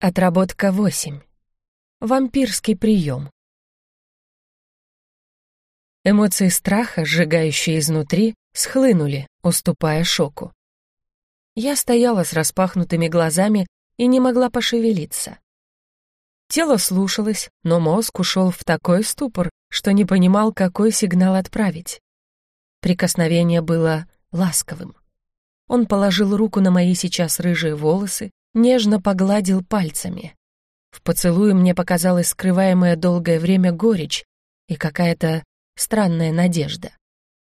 Отработка 8. Вампирский прием. Эмоции страха, сжигающие изнутри, схлынули, уступая шоку. Я стояла с распахнутыми глазами и не могла пошевелиться. Тело слушалось, но мозг ушел в такой ступор, что не понимал, какой сигнал отправить. Прикосновение было ласковым. Он положил руку на мои сейчас рыжие волосы, нежно погладил пальцами. В поцелуе мне показалась скрываемая долгое время горечь и какая-то странная надежда.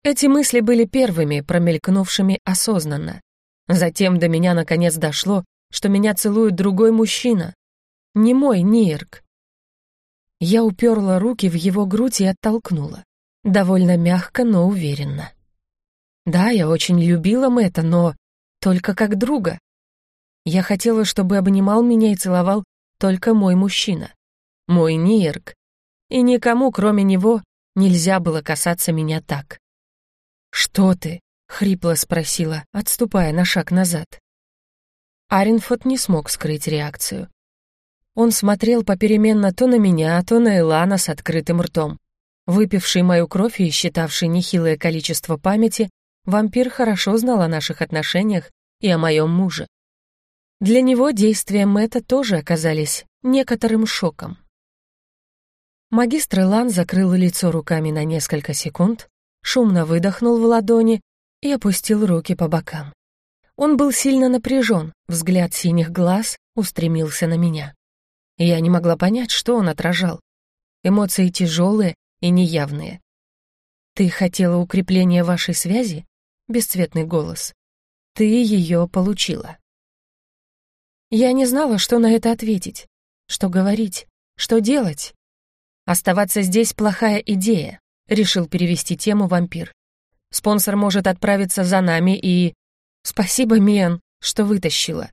Эти мысли были первыми, промелькнувшими осознанно. Затем до меня наконец дошло, что меня целует другой мужчина. Не мой Нирк. Я уперла руки в его грудь и оттолкнула. Довольно мягко, но уверенно. Да, я очень любила Мэтта, но только как друга. Я хотела, чтобы обнимал меня и целовал только мой мужчина, мой Нирк. И никому, кроме него, нельзя было касаться меня так. «Что ты?» — хрипло спросила, отступая на шаг назад. Аренфот не смог скрыть реакцию. Он смотрел попеременно то на меня, то на Элана с открытым ртом. Выпивший мою кровь и считавший нехилое количество памяти, вампир хорошо знал о наших отношениях и о моем муже. Для него действия Мэтта тоже оказались некоторым шоком. Магистр Лан закрыл лицо руками на несколько секунд, шумно выдохнул в ладони и опустил руки по бокам. Он был сильно напряжен, взгляд синих глаз устремился на меня. Я не могла понять, что он отражал. Эмоции тяжелые и неявные. «Ты хотела укрепления вашей связи?» — бесцветный голос. «Ты ее получила». Я не знала, что на это ответить, что говорить, что делать. Оставаться здесь плохая идея, решил перевести тему вампир. Спонсор может отправиться за нами и... Спасибо, Мен, что вытащила.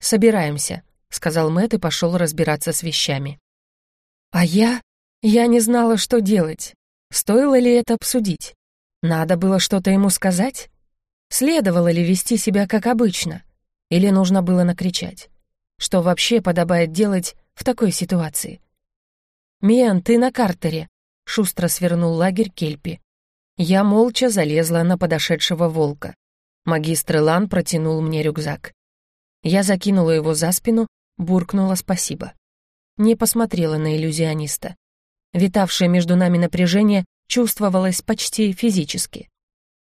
Собираемся, сказал Мэтт и пошел разбираться с вещами. А я... Я не знала, что делать. Стоило ли это обсудить? Надо было что-то ему сказать? Следовало ли вести себя как обычно? Или нужно было накричать? Что вообще подобает делать в такой ситуации? «Миан, ты на картере!» — шустро свернул лагерь Кельпи. Я молча залезла на подошедшего волка. Магистр Лан протянул мне рюкзак. Я закинула его за спину, буркнула спасибо. Не посмотрела на иллюзиониста. Витавшее между нами напряжение чувствовалось почти физически.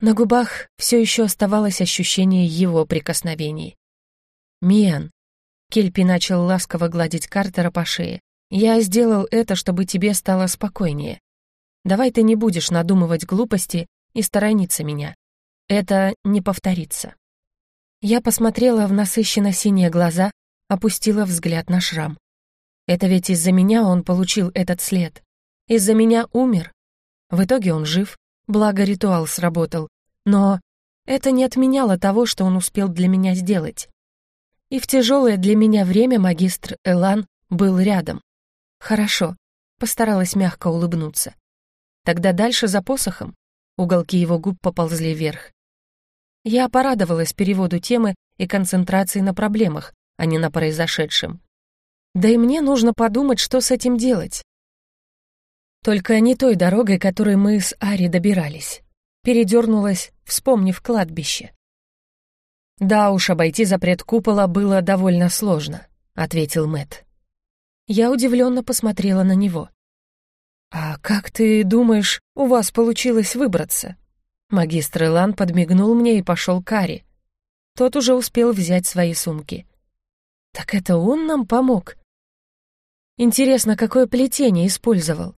На губах все еще оставалось ощущение его прикосновений. «Миан», — Кельпи начал ласково гладить Картера по шее, «я сделал это, чтобы тебе стало спокойнее. Давай ты не будешь надумывать глупости и сторониться меня. Это не повторится». Я посмотрела в насыщенно синие глаза, опустила взгляд на шрам. Это ведь из-за меня он получил этот след. Из-за меня умер. В итоге он жив, благо ритуал сработал. Но это не отменяло того, что он успел для меня сделать. И в тяжелое для меня время магистр Элан был рядом. Хорошо, постаралась мягко улыбнуться. Тогда дальше за посохом. Уголки его губ поползли вверх. Я порадовалась переводу темы и концентрации на проблемах, а не на произошедшем. Да и мне нужно подумать, что с этим делать. Только не той дорогой, которой мы с Ари добирались. Передернулась, вспомнив кладбище. «Да уж, обойти запрет купола было довольно сложно», — ответил Мэт. Я удивленно посмотрела на него. «А как ты думаешь, у вас получилось выбраться?» Магистр Илан подмигнул мне и пошел к Ари. Тот уже успел взять свои сумки. «Так это он нам помог?» «Интересно, какое плетение использовал?»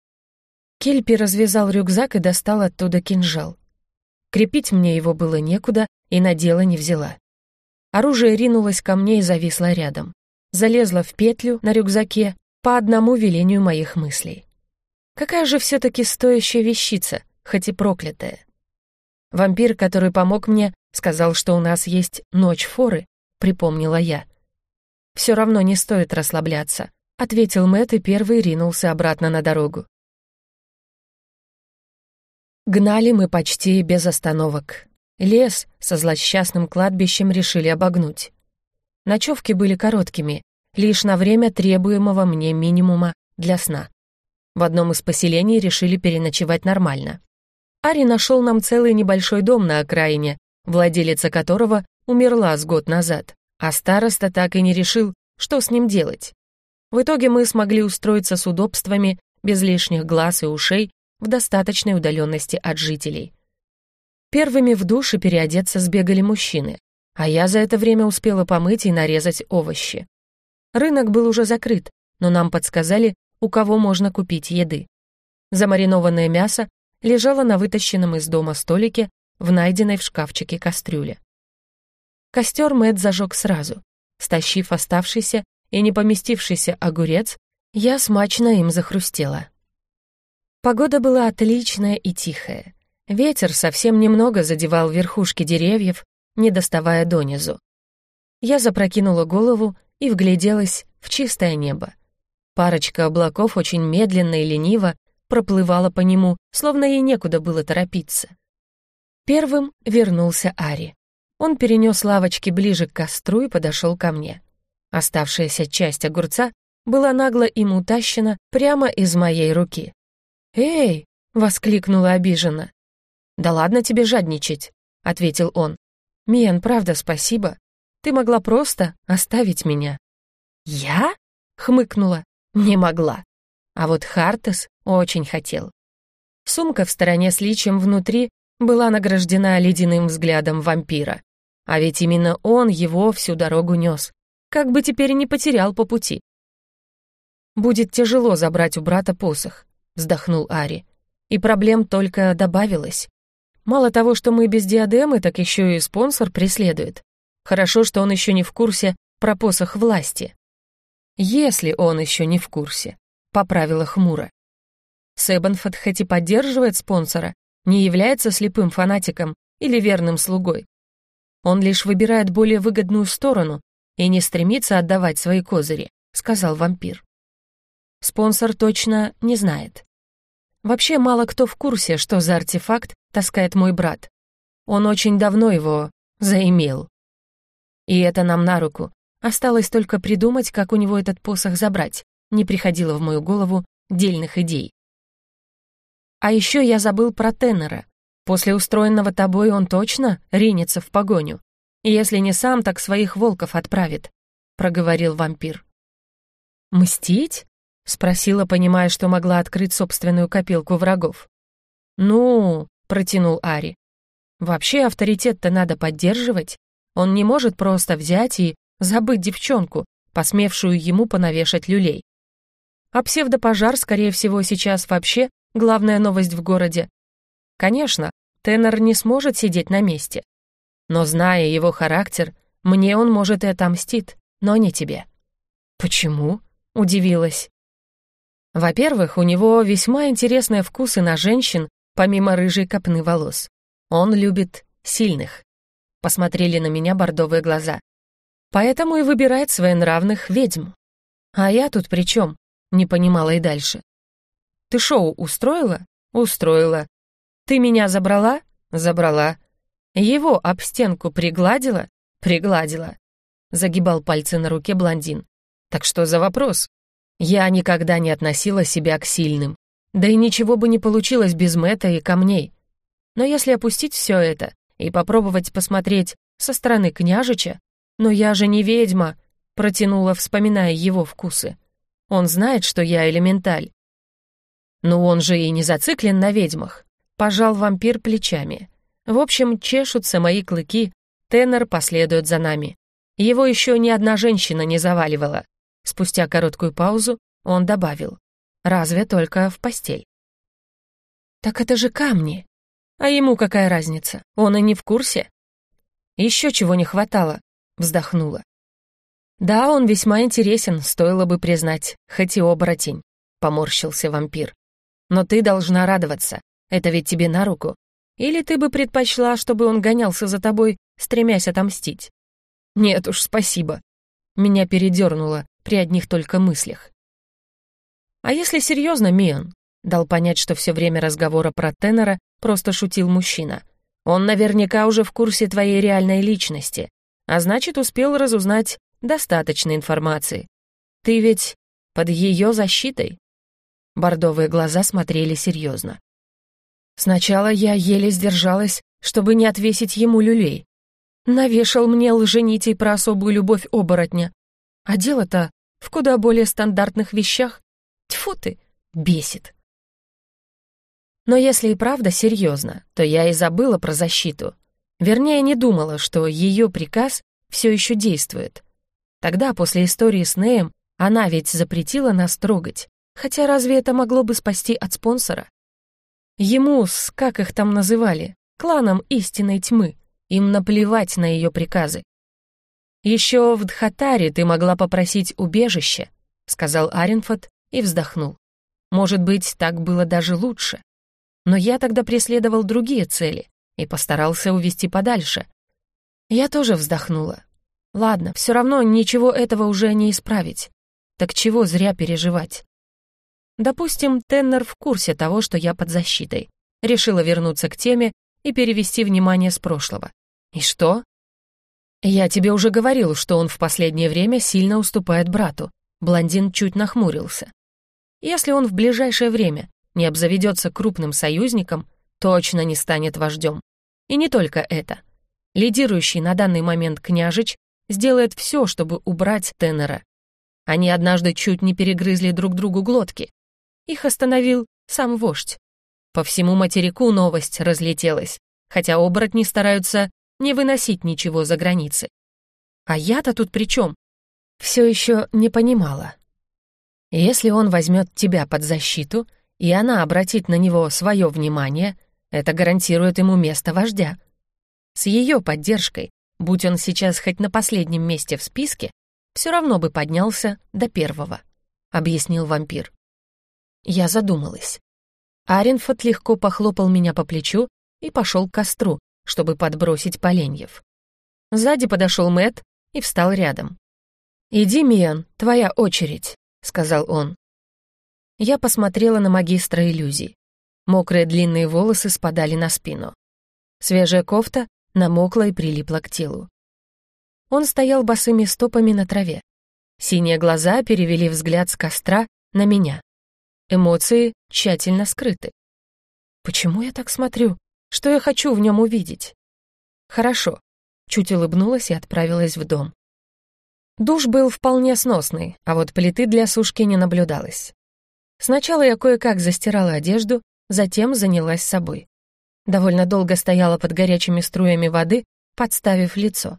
Кельпи развязал рюкзак и достал оттуда кинжал. Крепить мне его было некуда и на дело не взяла. Оружие ринулось ко мне и зависло рядом. Залезла в петлю на рюкзаке по одному велению моих мыслей. Какая же все-таки стоящая вещица, хоть и проклятая. Вампир, который помог мне, сказал, что у нас есть ночь форы, припомнила я. Все равно не стоит расслабляться, ответил Мэтт и первый ринулся обратно на дорогу. Гнали мы почти без остановок. Лес со злосчастным кладбищем решили обогнуть. Ночевки были короткими, лишь на время требуемого мне минимума для сна. В одном из поселений решили переночевать нормально. Ари нашел нам целый небольшой дом на окраине, владелица которого умерла с год назад, а староста так и не решил, что с ним делать. В итоге мы смогли устроиться с удобствами, без лишних глаз и ушей, в достаточной удаленности от жителей. Первыми в душ и переодеться сбегали мужчины, а я за это время успела помыть и нарезать овощи. Рынок был уже закрыт, но нам подсказали, у кого можно купить еды. Замаринованное мясо лежало на вытащенном из дома столике в найденной в шкафчике кастрюле. Костер Мэтт зажег сразу. Стащив оставшийся и не поместившийся огурец, я смачно им захрустела. Погода была отличная и тихая. Ветер совсем немного задевал верхушки деревьев, не доставая донизу. Я запрокинула голову и вгляделась в чистое небо. Парочка облаков очень медленно и лениво проплывала по нему, словно ей некуда было торопиться. Первым вернулся Ари. Он перенес лавочки ближе к костру и подошел ко мне. Оставшаяся часть огурца была нагло им утащена прямо из моей руки. «Эй!» — воскликнула обиженно. «Да ладно тебе жадничать», — ответил он. «Миан, правда, спасибо. Ты могла просто оставить меня». «Я?» — хмыкнула. «Не могла». А вот Хартес очень хотел. Сумка в стороне с личием внутри была награждена ледяным взглядом вампира. А ведь именно он его всю дорогу нес. Как бы теперь не потерял по пути. «Будет тяжело забрать у брата посох», — вздохнул Ари. «И проблем только добавилось. Мало того, что мы без диадемы, так еще и спонсор преследует. Хорошо, что он еще не в курсе про посох власти. Если он еще не в курсе, поправила хмуро. Себанфорд хоть и поддерживает спонсора, не является слепым фанатиком или верным слугой. Он лишь выбирает более выгодную сторону и не стремится отдавать свои козыри, сказал вампир. Спонсор точно не знает. Вообще мало кто в курсе, что за артефакт таскает мой брат. Он очень давно его заимел. И это нам на руку. Осталось только придумать, как у него этот посох забрать. Не приходило в мою голову дельных идей. А еще я забыл про Теннера. После устроенного тобой он точно ринется в погоню. Если не сам, так своих волков отправит, проговорил вампир. Мстить? Спросила, понимая, что могла открыть собственную копилку врагов. «Ну», — протянул Ари, — «вообще авторитет-то надо поддерживать. Он не может просто взять и забыть девчонку, посмевшую ему понавешать люлей. А псевдопожар, скорее всего, сейчас вообще главная новость в городе. Конечно, Теннер не сможет сидеть на месте. Но, зная его характер, мне он, может, и отомстит, но не тебе». «Почему?» — удивилась. Во-первых, у него весьма интересные вкусы на женщин, помимо рыжей копны волос. Он любит сильных. Посмотрели на меня бордовые глаза. Поэтому и выбирает своенравных ведьм. А я тут при чем? Не понимала и дальше. Ты шоу устроила? Устроила. Ты меня забрала? Забрала. Его об стенку пригладила? Пригладила. Загибал пальцы на руке блондин. Так что за вопрос? Я никогда не относила себя к сильным. Да и ничего бы не получилось без Мэтта и камней. Но если опустить все это и попробовать посмотреть со стороны княжича, «Но я же не ведьма», — протянула, вспоминая его вкусы. «Он знает, что я элементаль». «Но он же и не зациклен на ведьмах», — пожал вампир плечами. «В общем, чешутся мои клыки, тенор последует за нами. Его еще ни одна женщина не заваливала. Спустя короткую паузу он добавил. «Разве только в постель?» «Так это же камни!» «А ему какая разница? Он и не в курсе?» «Еще чего не хватало», — вздохнула. «Да, он весьма интересен, стоило бы признать, хоть и оборотень», — поморщился вампир. «Но ты должна радоваться, это ведь тебе на руку. Или ты бы предпочла, чтобы он гонялся за тобой, стремясь отомстить?» «Нет уж, спасибо». Меня передернуло, при одних только мыслях. «А если серьезно, Миан?» Дал понять, что все время разговора про тенора просто шутил мужчина. «Он наверняка уже в курсе твоей реальной личности, а значит, успел разузнать достаточно информации, Ты ведь под ее защитой?» Бордовые глаза смотрели серьезно. Сначала я еле сдержалась, чтобы не отвесить ему люлей. Навешал мне лженитей про особую любовь оборотня. А дело-то в куда более стандартных вещах. Тьфу ты, бесит. Но если и правда серьезно, то я и забыла про защиту. Вернее, не думала, что ее приказ все еще действует. Тогда, после истории с Неем, она ведь запретила нас трогать. Хотя разве это могло бы спасти от спонсора? Ему, с как их там называли, кланом истинной тьмы, им наплевать на ее приказы. «Еще в Дхатаре ты могла попросить убежище», — сказал Аренфот и вздохнул. «Может быть, так было даже лучше. Но я тогда преследовал другие цели и постарался увести подальше. Я тоже вздохнула. Ладно, все равно ничего этого уже не исправить. Так чего зря переживать? Допустим, Теннер в курсе того, что я под защитой. Решила вернуться к теме и перевести внимание с прошлого. И что? Я тебе уже говорил, что он в последнее время сильно уступает брату. Блондин чуть нахмурился. Если он в ближайшее время не обзаведется крупным союзником, точно не станет вождем. И не только это. Лидирующий на данный момент княжич сделает все, чтобы убрать Теннера. Они однажды чуть не перегрызли друг другу глотки. Их остановил сам вождь. По всему материку новость разлетелась, хотя оборотни стараются не выносить ничего за границы. А я-то тут при чем? Все еще не понимала. Если он возьмет тебя под защиту, и она обратит на него свое внимание, это гарантирует ему место вождя. С ее поддержкой, будь он сейчас хоть на последнем месте в списке, все равно бы поднялся до первого, объяснил вампир. Я задумалась. Аренфот легко похлопал меня по плечу и пошел к костру, чтобы подбросить поленьев. Сзади подошел Мэт и встал рядом. «Иди, Миан, твоя очередь», — сказал он. Я посмотрела на магистра иллюзий. Мокрые длинные волосы спадали на спину. Свежая кофта намокла и прилипла к телу. Он стоял босыми стопами на траве. Синие глаза перевели взгляд с костра на меня. Эмоции тщательно скрыты. Почему я так смотрю? Что я хочу в нем увидеть? Хорошо. Чуть улыбнулась и отправилась в дом. Душ был вполне сносный, а вот плиты для сушки не наблюдалось. Сначала я кое-как застирала одежду, затем занялась собой. Довольно долго стояла под горячими струями воды, подставив лицо.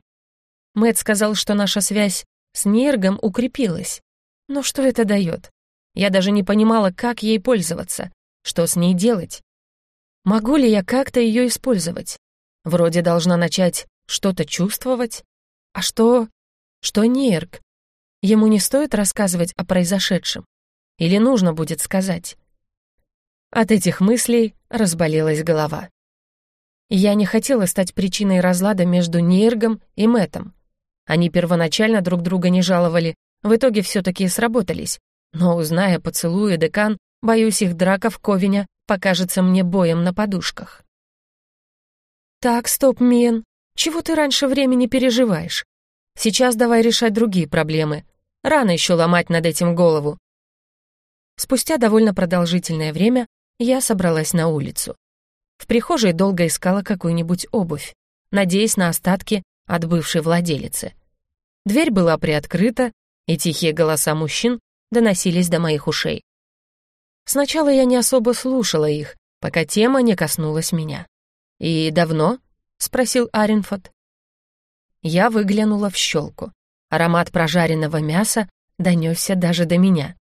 Мэт сказал, что наша связь с Ниргом укрепилась. Но что это дает? Я даже не понимала, как ей пользоваться, что с ней делать. Могу ли я как-то ее использовать? Вроде должна начать что-то чувствовать. А что... что Нирг? Ему не стоит рассказывать о произошедшем? Или нужно будет сказать? От этих мыслей разболелась голова. Я не хотела стать причиной разлада между Ниргом и Мэтом. Они первоначально друг друга не жаловали, в итоге все-таки сработались. Но, узная поцелуи декан, боюсь, их драка в Ковине покажется мне боем на подушках. «Так, стоп, Мен, чего ты раньше времени переживаешь? Сейчас давай решать другие проблемы. Рано еще ломать над этим голову». Спустя довольно продолжительное время я собралась на улицу. В прихожей долго искала какую-нибудь обувь, надеясь на остатки от бывшей владелицы. Дверь была приоткрыта, и тихие голоса мужчин доносились до моих ушей. Сначала я не особо слушала их, пока тема не коснулась меня. «И давно?» — спросил Аренфот. Я выглянула в щелку. Аромат прожаренного мяса донесся даже до меня.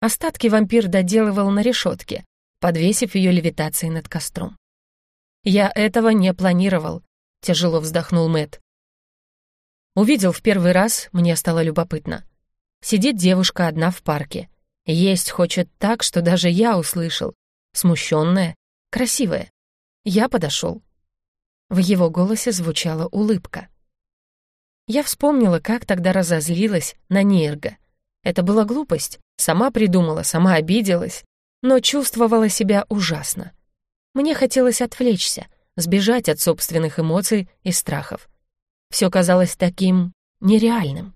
Остатки вампир доделывал на решетке, подвесив ее левитацией над костром. «Я этого не планировал», — тяжело вздохнул Мэт. Увидел в первый раз, мне стало любопытно. Сидит девушка одна в парке. Есть хочет так, что даже я услышал. Смущенная, красивая. Я подошел. В его голосе звучала улыбка. Я вспомнила, как тогда разозлилась на Нерга. Это была глупость. Сама придумала, сама обиделась, но чувствовала себя ужасно. Мне хотелось отвлечься, сбежать от собственных эмоций и страхов. Все казалось таким нереальным.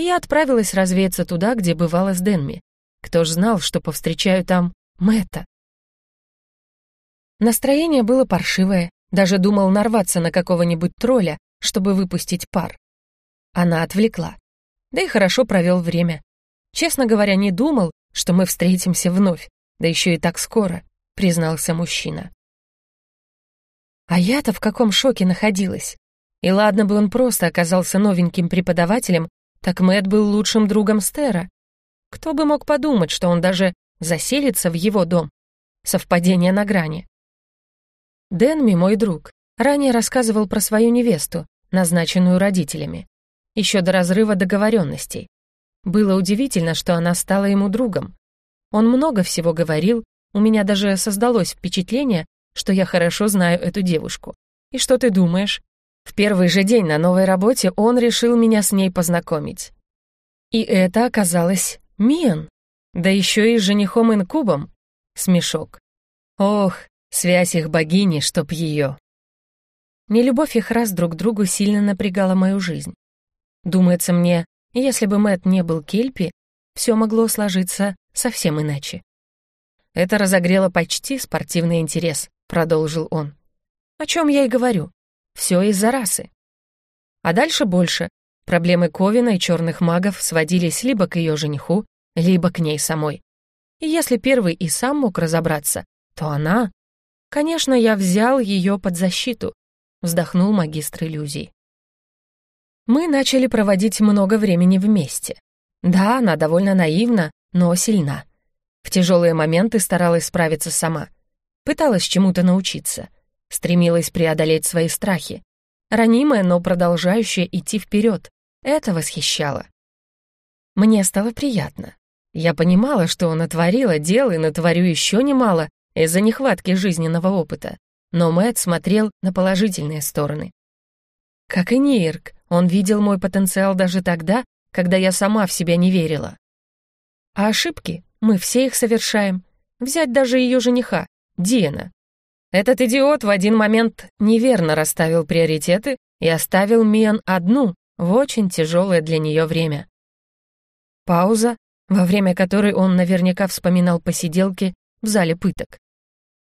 Я отправилась развеяться туда, где бывала с Денми. Кто ж знал, что повстречаю там Мэтта? Настроение было паршивое, даже думал нарваться на какого-нибудь тролля, чтобы выпустить пар. Она отвлекла. Да и хорошо провел время. Честно говоря, не думал, что мы встретимся вновь, да еще и так скоро, признался мужчина. А я-то в каком шоке находилась. И ладно бы он просто оказался новеньким преподавателем, так Мэтт был лучшим другом Стера. Кто бы мог подумать, что он даже заселится в его дом? Совпадение на грани. Дэнми, мой друг, ранее рассказывал про свою невесту, назначенную родителями, еще до разрыва договоренностей. Было удивительно, что она стала ему другом. Он много всего говорил, у меня даже создалось впечатление, что я хорошо знаю эту девушку. И что ты думаешь? В первый же день на новой работе он решил меня с ней познакомить. И это оказалось Миан, да еще и женихом-инкубом. Смешок. Ох, Связь их богини, чтоб ее. Нелюбовь их раз друг другу сильно напрягала мою жизнь. Думается мне, если бы Мэт не был Кельпи, все могло сложиться совсем иначе. Это разогрело почти спортивный интерес, продолжил он. О чем я и говорю. Все из-за расы. А дальше больше. Проблемы Ковина и черных магов сводились либо к ее жениху, либо к ней самой. И если первый и сам мог разобраться, то она Конечно, я взял ее под защиту, вздохнул магистр иллюзий. Мы начали проводить много времени вместе. Да, она довольно наивна, но сильна. В тяжелые моменты старалась справиться сама. Пыталась чему-то научиться. Стремилась преодолеть свои страхи. Ранимая, но продолжающая идти вперед. Это восхищало. Мне стало приятно. Я понимала, что натворила дел и натворю еще немало, из-за нехватки жизненного опыта, но Мэтт смотрел на положительные стороны. Как и Нирк, он видел мой потенциал даже тогда, когда я сама в себя не верила. А ошибки мы все их совершаем. Взять даже ее жениха, Диана. Этот идиот в один момент неверно расставил приоритеты и оставил Миан одну в очень тяжелое для нее время. Пауза, во время которой он наверняка вспоминал посиделки в зале пыток.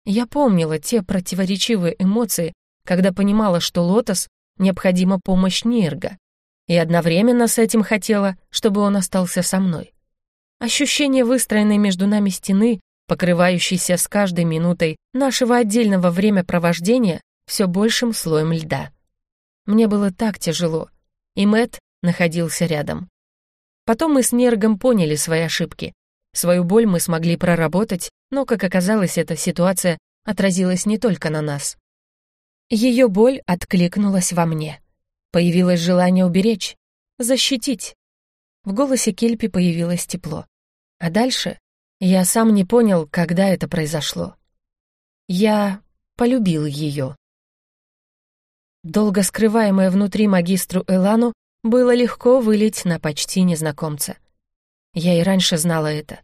Я помнила те противоречивые эмоции, когда понимала, что Лотос необходима помощь Нирга, и одновременно с этим хотела, чтобы он остался со мной. Ощущение выстроенной между нами стены, покрывающейся с каждой минутой нашего отдельного времяпровождения все большим слоем льда. Мне было так тяжело, и Мэт находился рядом. Потом мы с Нергом поняли свои ошибки, Свою боль мы смогли проработать, но, как оказалось, эта ситуация отразилась не только на нас. Ее боль откликнулась во мне. Появилось желание уберечь, защитить. В голосе Кельпи появилось тепло. А дальше я сам не понял, когда это произошло. Я полюбил ее. Долго скрываемое внутри магистру Элану было легко вылить на почти незнакомца. Я и раньше знала это.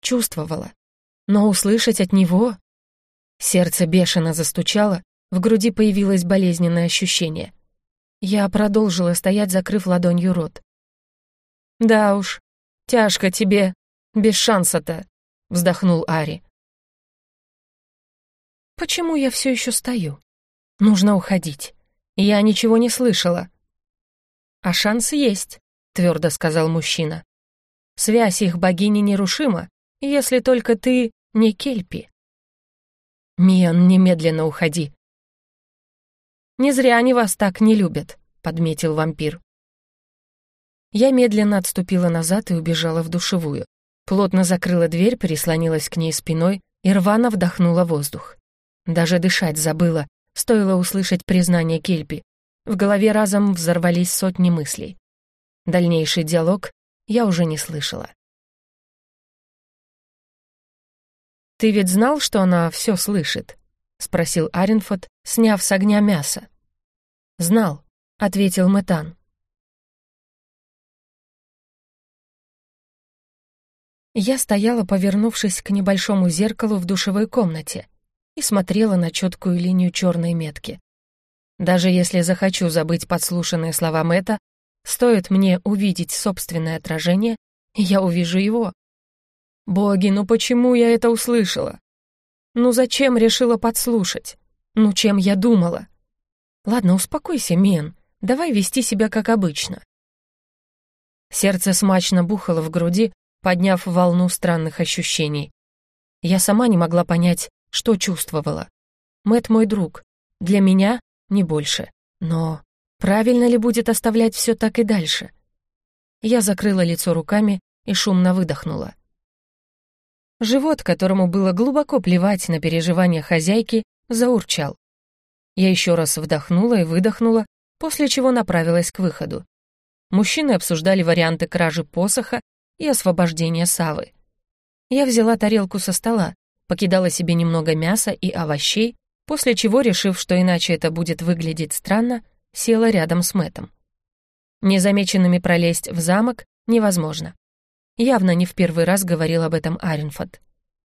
Чувствовала. Но услышать от него... Сердце бешено застучало, в груди появилось болезненное ощущение. Я продолжила стоять, закрыв ладонью рот. «Да уж, тяжко тебе, без шанса-то», — вздохнул Ари. «Почему я все еще стою? Нужно уходить. Я ничего не слышала». «А шанс есть», — твердо сказал мужчина. Связь их богини нерушима, если только ты не Кельпи. Миан, немедленно уходи. Не зря они вас так не любят, подметил вампир. Я медленно отступила назад и убежала в душевую. Плотно закрыла дверь, прислонилась к ней спиной и рвано вдохнула воздух. Даже дышать забыла, стоило услышать признание Кельпи. В голове разом взорвались сотни мыслей. Дальнейший диалог я уже не слышала. «Ты ведь знал, что она все слышит?» — спросил Аренфот, сняв с огня мясо. «Знал», — ответил Мэтан. Я стояла, повернувшись к небольшому зеркалу в душевой комнате и смотрела на четкую линию черной метки. Даже если захочу забыть подслушанные слова Мэта, Стоит мне увидеть собственное отражение, и я увижу его. Боги, ну почему я это услышала? Ну зачем решила подслушать? Ну чем я думала? Ладно, успокойся, Мен, давай вести себя как обычно. Сердце смачно бухало в груди, подняв волну странных ощущений. Я сама не могла понять, что чувствовала. Мэт мой друг. Для меня не больше. Но правильно ли будет оставлять все так и дальше? Я закрыла лицо руками и шумно выдохнула. Живот, которому было глубоко плевать на переживания хозяйки, заурчал. Я еще раз вдохнула и выдохнула, после чего направилась к выходу. Мужчины обсуждали варианты кражи посоха и освобождения Савы. Я взяла тарелку со стола, покидала себе немного мяса и овощей, после чего, решив, что иначе это будет выглядеть странно, села рядом с Мэтом. Незамеченными пролезть в замок невозможно. Явно не в первый раз говорил об этом Аренфорд.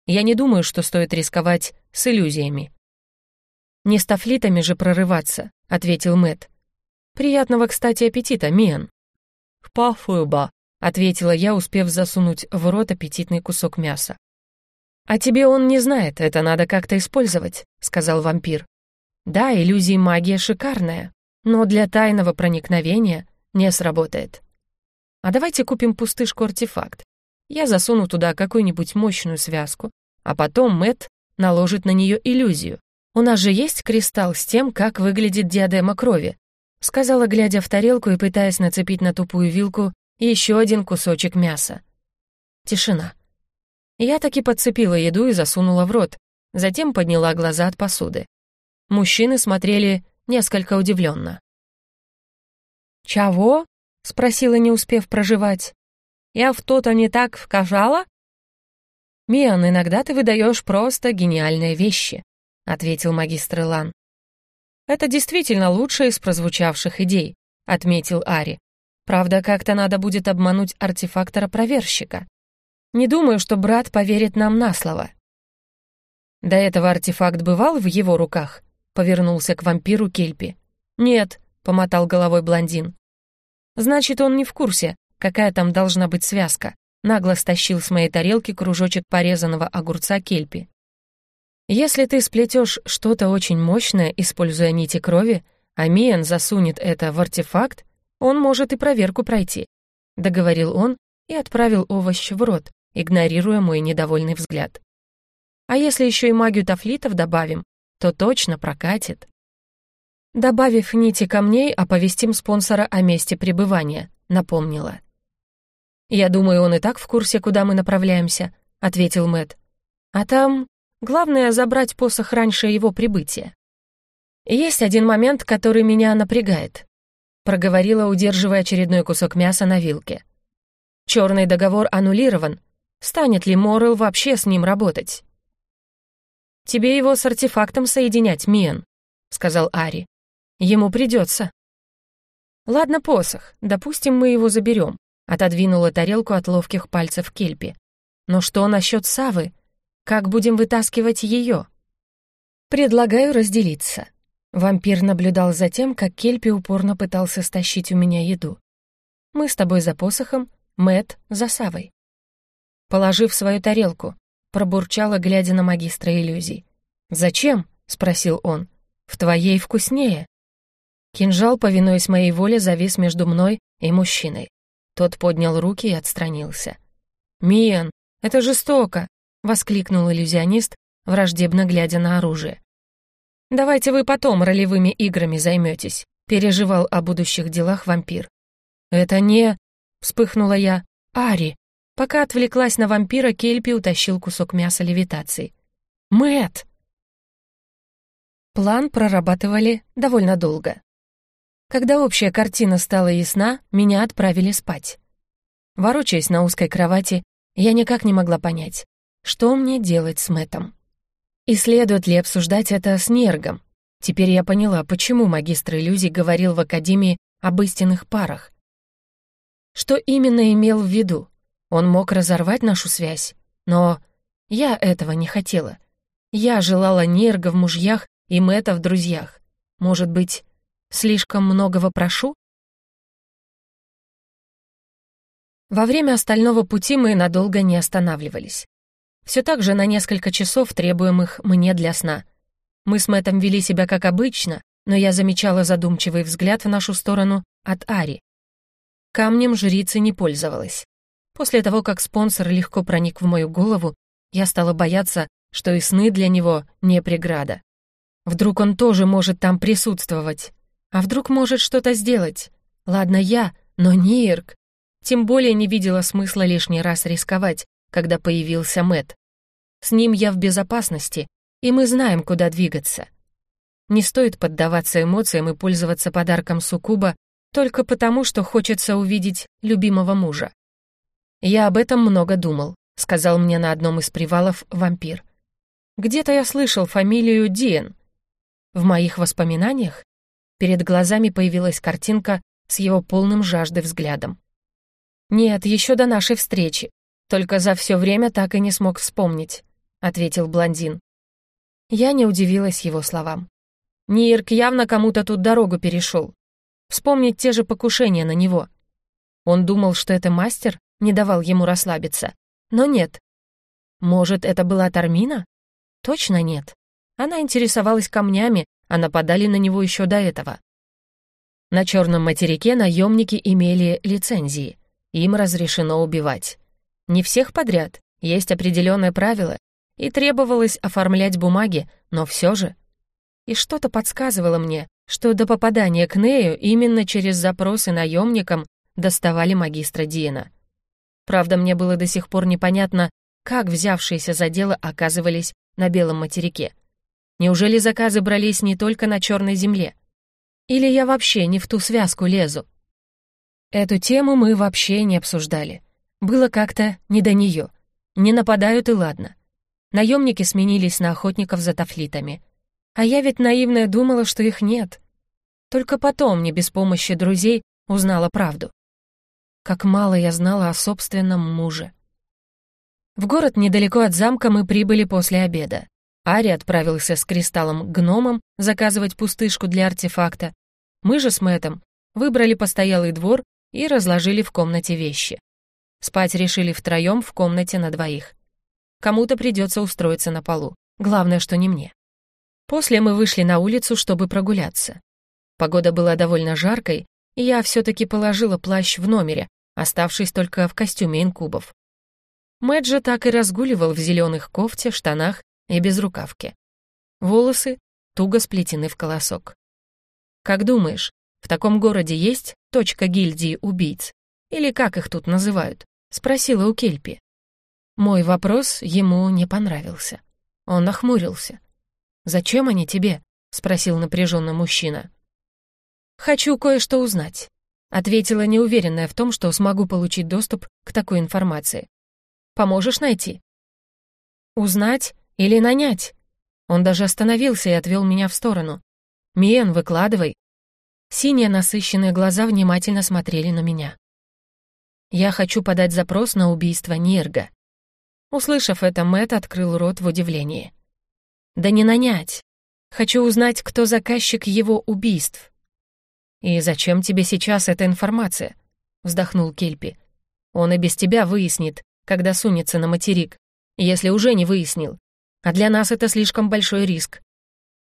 Я не думаю, что стоит рисковать с иллюзиями. «Не с тафлитами же прорываться», — ответил Мэт. «Приятного, кстати, аппетита, Миан». «Пафуба», — ответила я, успев засунуть в рот аппетитный кусок мяса. «А тебе он не знает, это надо как-то использовать», — сказал вампир. «Да, иллюзии магия шикарная, но для тайного проникновения не сработает. А давайте купим пустышку-артефакт. Я засуну туда какую-нибудь мощную связку, а потом Мэт наложит на нее иллюзию. У нас же есть кристалл с тем, как выглядит диадема крови», — сказала, глядя в тарелку и пытаясь нацепить на тупую вилку еще один кусочек мяса. Тишина. Я таки подцепила еду и засунула в рот, затем подняла глаза от посуды. Мужчины смотрели несколько удивленно. «Чего?» — спросила, не успев проживать. «Я в то-то не так вкажала?» «Миан, иногда ты выдаешь просто гениальные вещи», — ответил магистр Илан. «Это действительно лучшая из прозвучавших идей», — отметил Ари. Правда, как-то надо будет обмануть артефактора-проверщика. Не думаю, что брат поверит нам на слово. До этого артефакт бывал в его руках? Повернулся к вампиру Кельпи. Нет, помотал головой блондин. Значит, он не в курсе, какая там должна быть связка. Нагло стащил с моей тарелки кружочек порезанного огурца Кельпи. Если ты сплетешь что-то очень мощное, используя нити крови, а Миен засунет это в артефакт, он может и проверку пройти», — договорил он и отправил овощ в рот, игнорируя мой недовольный взгляд. «А если еще и магию тафлитов добавим, то точно прокатит». Добавив нити камней, оповестим спонсора о месте пребывания, напомнила. «Я думаю, он и так в курсе, куда мы направляемся», — ответил Мэт. «А там главное забрать посох раньше его прибытия. Есть один момент, который меня напрягает проговорила, удерживая очередной кусок мяса на вилке. Черный договор аннулирован. Станет ли Моррел вообще с ним работать? «Тебе его с артефактом соединять, Миен», — сказал Ари. «Ему придется». «Ладно, посох, допустим, мы его заберем», — отодвинула тарелку от ловких пальцев Кельпи. «Но что насчет Савы? Как будем вытаскивать ее?» «Предлагаю разделиться. Вампир наблюдал за тем, как Кельпи упорно пытался стащить у меня еду. «Мы с тобой за посохом, Мэт за Савой». Положив свою тарелку, пробурчала, глядя на магистра иллюзий. «Зачем?» — спросил он. «В твоей вкуснее». Кинжал, повинуясь моей воле, завис между мной и мужчиной. Тот поднял руки и отстранился. «Миан, это жестоко!» — воскликнул иллюзионист, враждебно глядя на оружие. «Давайте вы потом ролевыми играми займетесь», — переживал о будущих делах вампир. «Это не...» — вспыхнула я. «Ари!» Пока отвлеклась на вампира, Кельпи утащил кусок мяса левитации. Мэт! План прорабатывали довольно долго. Когда общая картина стала ясна, меня отправили спать. Ворочаясь на узкой кровати, я никак не могла понять, что мне делать с Мэтом. И следует ли обсуждать это с Нергом? Теперь я поняла, почему магистр иллюзий говорил в Академии об истинных парах. Что именно имел в виду? Он мог разорвать нашу связь, но я этого не хотела. Я желала Нерга в мужьях и Мэтта в друзьях. Может быть, слишком многого прошу? Во время остального пути мы надолго не останавливались. Все так же на несколько часов, требуемых мне для сна. Мы с Мэттом вели себя как обычно, но я замечала задумчивый взгляд в нашу сторону от Ари. Камнем жрицы не пользовалась. После того, как спонсор легко проник в мою голову, я стала бояться, что и сны для него не преграда. Вдруг он тоже может там присутствовать. А вдруг может что-то сделать? Ладно я, но не Ирк. Тем более не видела смысла лишний раз рисковать, когда появился Мэт. С ним я в безопасности, и мы знаем, куда двигаться. Не стоит поддаваться эмоциям и пользоваться подарком Сукуба только потому, что хочется увидеть любимого мужа. «Я об этом много думал», — сказал мне на одном из привалов вампир. «Где-то я слышал фамилию Диен. В моих воспоминаниях перед глазами появилась картинка с его полным жажды взглядом. «Нет, еще до нашей встречи. Только за все время так и не смог вспомнить», — ответил блондин. Я не удивилась его словам. Нирк явно кому-то тут дорогу перешел. Вспомнить те же покушения на него. Он думал, что это мастер не давал ему расслабиться. Но нет. Может, это была Тармина? Точно нет. Она интересовалась камнями, а нападали на него еще до этого. На черном материке наемники имели лицензии. Им разрешено убивать. Не всех подряд, есть определенные правила, и требовалось оформлять бумаги, но все же и что-то подсказывало мне, что до попадания к Нею именно через запросы наемникам доставали магистра Диена. Правда, мне было до сих пор непонятно, как взявшиеся за дело оказывались на Белом материке. Неужели заказы брались не только на Черной земле? Или я вообще не в ту связку лезу? Эту тему мы вообще не обсуждали. Было как-то не до нее. Не нападают и ладно. Наемники сменились на охотников за тафлитами — а я ведь наивная думала, что их нет. Только потом, не без помощи друзей, узнала правду. Как мало я знала о собственном муже. В город недалеко от замка мы прибыли после обеда. Ари отправился с кристаллом гномом заказывать пустышку для артефакта. Мы же с Мэтом выбрали постоялый двор и разложили в комнате вещи. Спать решили втроем в комнате на двоих. Кому-то придется устроиться на полу. Главное, что не мне. После мы вышли на улицу, чтобы прогуляться. Погода была довольно жаркой, и я все-таки положила плащ в номере, оставшись только в костюме инкубов. Мэтт же так и разгуливал в зеленых кофте, штанах и безрукавке. Волосы туго сплетены в колосок. «Как думаешь, в таком городе есть точка гильдии убийц? Или как их тут называют?» — спросила у Кельпи. Мой вопрос ему не понравился. Он нахмурился. «Зачем они тебе?» — спросил напряженно мужчина. «Хочу кое-что узнать», — ответила неуверенная в том, что смогу получить доступ к такой информации. «Поможешь найти?» «Узнать или нанять?» Он даже остановился и отвел меня в сторону. «Миен, выкладывай». Синие насыщенные глаза внимательно смотрели на меня. «Я хочу подать запрос на убийство Нирга». Услышав это, Мэт открыл рот в удивлении. Да не нанять. Хочу узнать, кто заказчик его убийств. И зачем тебе сейчас эта информация? Вздохнул Кельпи. Он и без тебя выяснит, когда сунется на материк, если уже не выяснил. А для нас это слишком большой риск.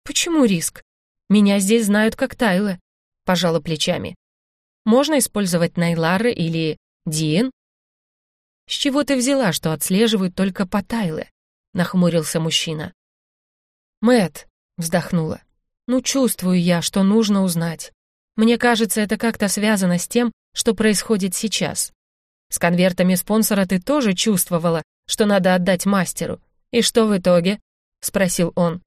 Почему риск? Меня здесь знают как Тайла, пожала плечами. Можно использовать Найлары или Диен? С чего ты взяла, что отслеживают только по Тайле? Нахмурился мужчина. Мэт, вздохнула. Ну, чувствую я, что нужно узнать. Мне кажется, это как-то связано с тем, что происходит сейчас. С конвертами спонсора ты тоже чувствовала, что надо отдать мастеру. И что в итоге? спросил он.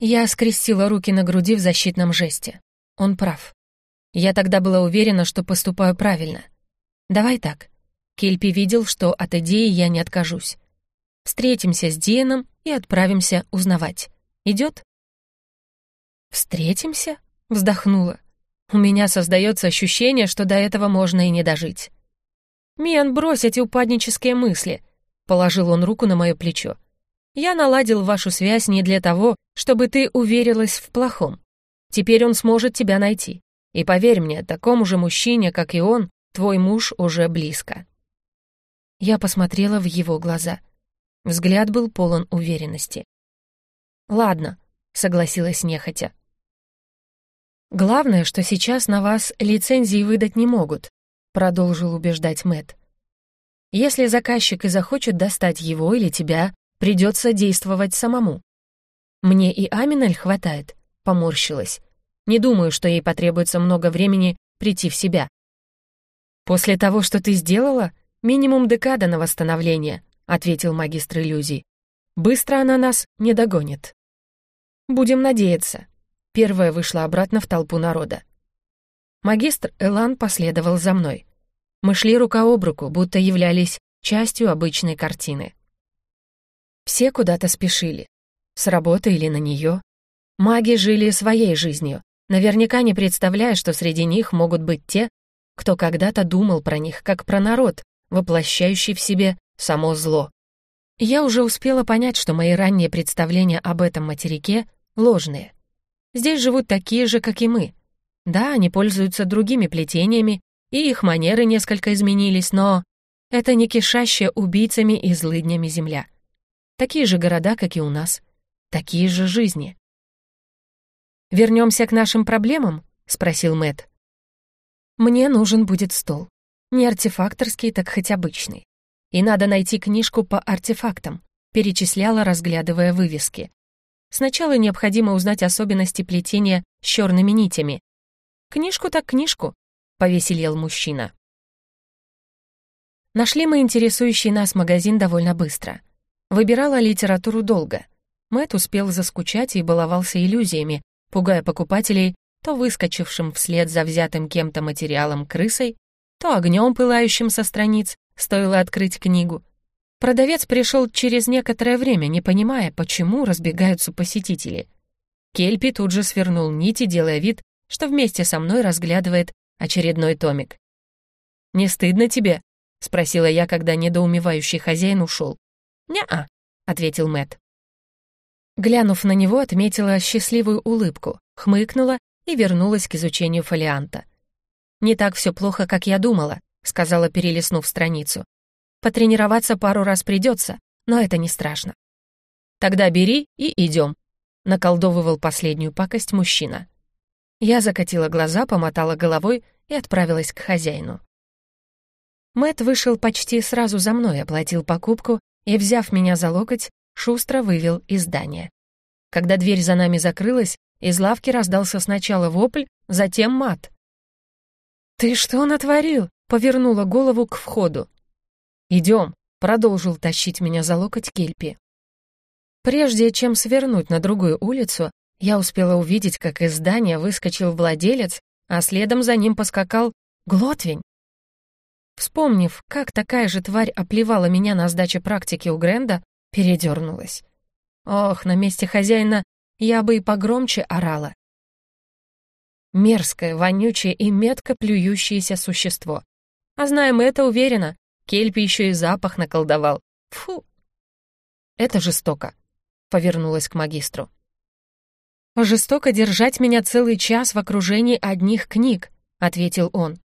Я скрестила руки на груди в защитном жесте. Он прав. Я тогда была уверена, что поступаю правильно. Давай так. Кельпи видел, что от идеи я не откажусь. Встретимся с Дианом и отправимся узнавать. Идет? «Встретимся?» — вздохнула. «У меня создается ощущение, что до этого можно и не дожить». «Мен, брось эти упаднические мысли», — положил он руку на мое плечо. «Я наладил вашу связь не для того, чтобы ты уверилась в плохом. Теперь он сможет тебя найти. И поверь мне, такому же мужчине, как и он, твой муж уже близко». Я посмотрела в его глаза. Взгляд был полон уверенности. «Ладно», — согласилась нехотя. «Главное, что сейчас на вас лицензии выдать не могут», — продолжил убеждать Мэт. «Если заказчик и захочет достать его или тебя, придется действовать самому. Мне и Аминаль хватает», — поморщилась. «Не думаю, что ей потребуется много времени прийти в себя». «После того, что ты сделала, минимум декада на восстановление», ответил магистр иллюзий. «Быстро она нас не догонит». «Будем надеяться». Первая вышла обратно в толпу народа. Магистр Элан последовал за мной. Мы шли рука об руку, будто являлись частью обычной картины. Все куда-то спешили. С работы или на нее. Маги жили своей жизнью, наверняка не представляя, что среди них могут быть те, кто когда-то думал про них, как про народ, воплощающий в себе само зло. Я уже успела понять, что мои ранние представления об этом материке ложные. Здесь живут такие же, как и мы. Да, они пользуются другими плетениями, и их манеры несколько изменились, но это не кишащая убийцами и злыднями земля. Такие же города, как и у нас. Такие же жизни. «Вернемся к нашим проблемам?» — спросил Мэт. «Мне нужен будет стол. Не артефакторский, так хоть обычный. И надо найти книжку по артефактам, перечисляла, разглядывая вывески. Сначала необходимо узнать особенности плетения с черными нитями. Книжку так книжку, повеселел мужчина. Нашли мы интересующий нас магазин довольно быстро. Выбирала литературу долго. Мэт успел заскучать и баловался иллюзиями, пугая покупателей то выскочившим вслед за взятым кем-то материалом крысой, то огнем, пылающим со страниц, стоило открыть книгу. Продавец пришел через некоторое время, не понимая, почему разбегаются посетители. Кельпи тут же свернул нити, делая вид, что вместе со мной разглядывает очередной томик. «Не стыдно тебе?» — спросила я, когда недоумевающий хозяин ушел. «Не-а», — ответил Мэт. Глянув на него, отметила счастливую улыбку, хмыкнула и вернулась к изучению фолианта. «Не так все плохо, как я думала сказала, перелистнув страницу. «Потренироваться пару раз придется, но это не страшно». «Тогда бери и идем», — наколдовывал последнюю пакость мужчина. Я закатила глаза, помотала головой и отправилась к хозяину. Мэт вышел почти сразу за мной, оплатил покупку и, взяв меня за локоть, шустро вывел из здания. Когда дверь за нами закрылась, из лавки раздался сначала вопль, затем мат. «Ты что натворил?» повернула голову к входу. «Идем», — продолжил тащить меня за локоть Кельпи. Прежде чем свернуть на другую улицу, я успела увидеть, как из здания выскочил владелец, а следом за ним поскакал Глотвень. Вспомнив, как такая же тварь оплевала меня на сдаче практики у Гренда, передернулась. Ох, на месте хозяина я бы и погромче орала. Мерзкое, вонючее и метко плюющееся существо. А знаем это уверенно. Кельпи еще и запах наколдовал. Фу. Это жестоко. Повернулась к магистру. «Жестоко держать меня целый час в окружении одних книг», — ответил он.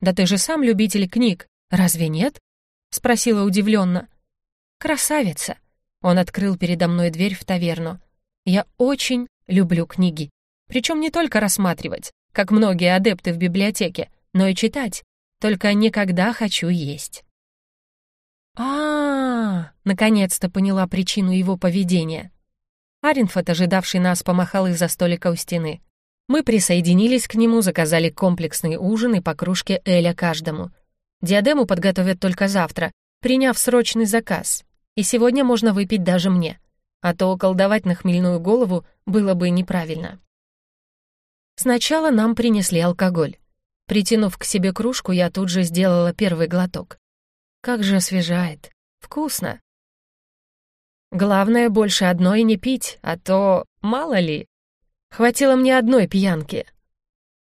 «Да ты же сам любитель книг, разве нет?» — спросила удивленно. «Красавица!» — он открыл передо мной дверь в таверну. «Я очень люблю книги. Причем не только рассматривать, как многие адепты в библиотеке, но и читать. Только никогда хочу есть. А, -а, -а наконец-то поняла причину его поведения. Аринфот, ожидавший нас, помахал из-за столика у стены. Мы присоединились к нему, заказали комплексный ужин и по кружке Эля каждому. Диадему подготовят только завтра, приняв срочный заказ. И сегодня можно выпить даже мне. А то колдовать на хмельную голову было бы неправильно. Сначала нам принесли алкоголь. Притянув к себе кружку, я тут же сделала первый глоток. Как же освежает. Вкусно. Главное, больше одной не пить, а то мало ли. Хватило мне одной пьянки.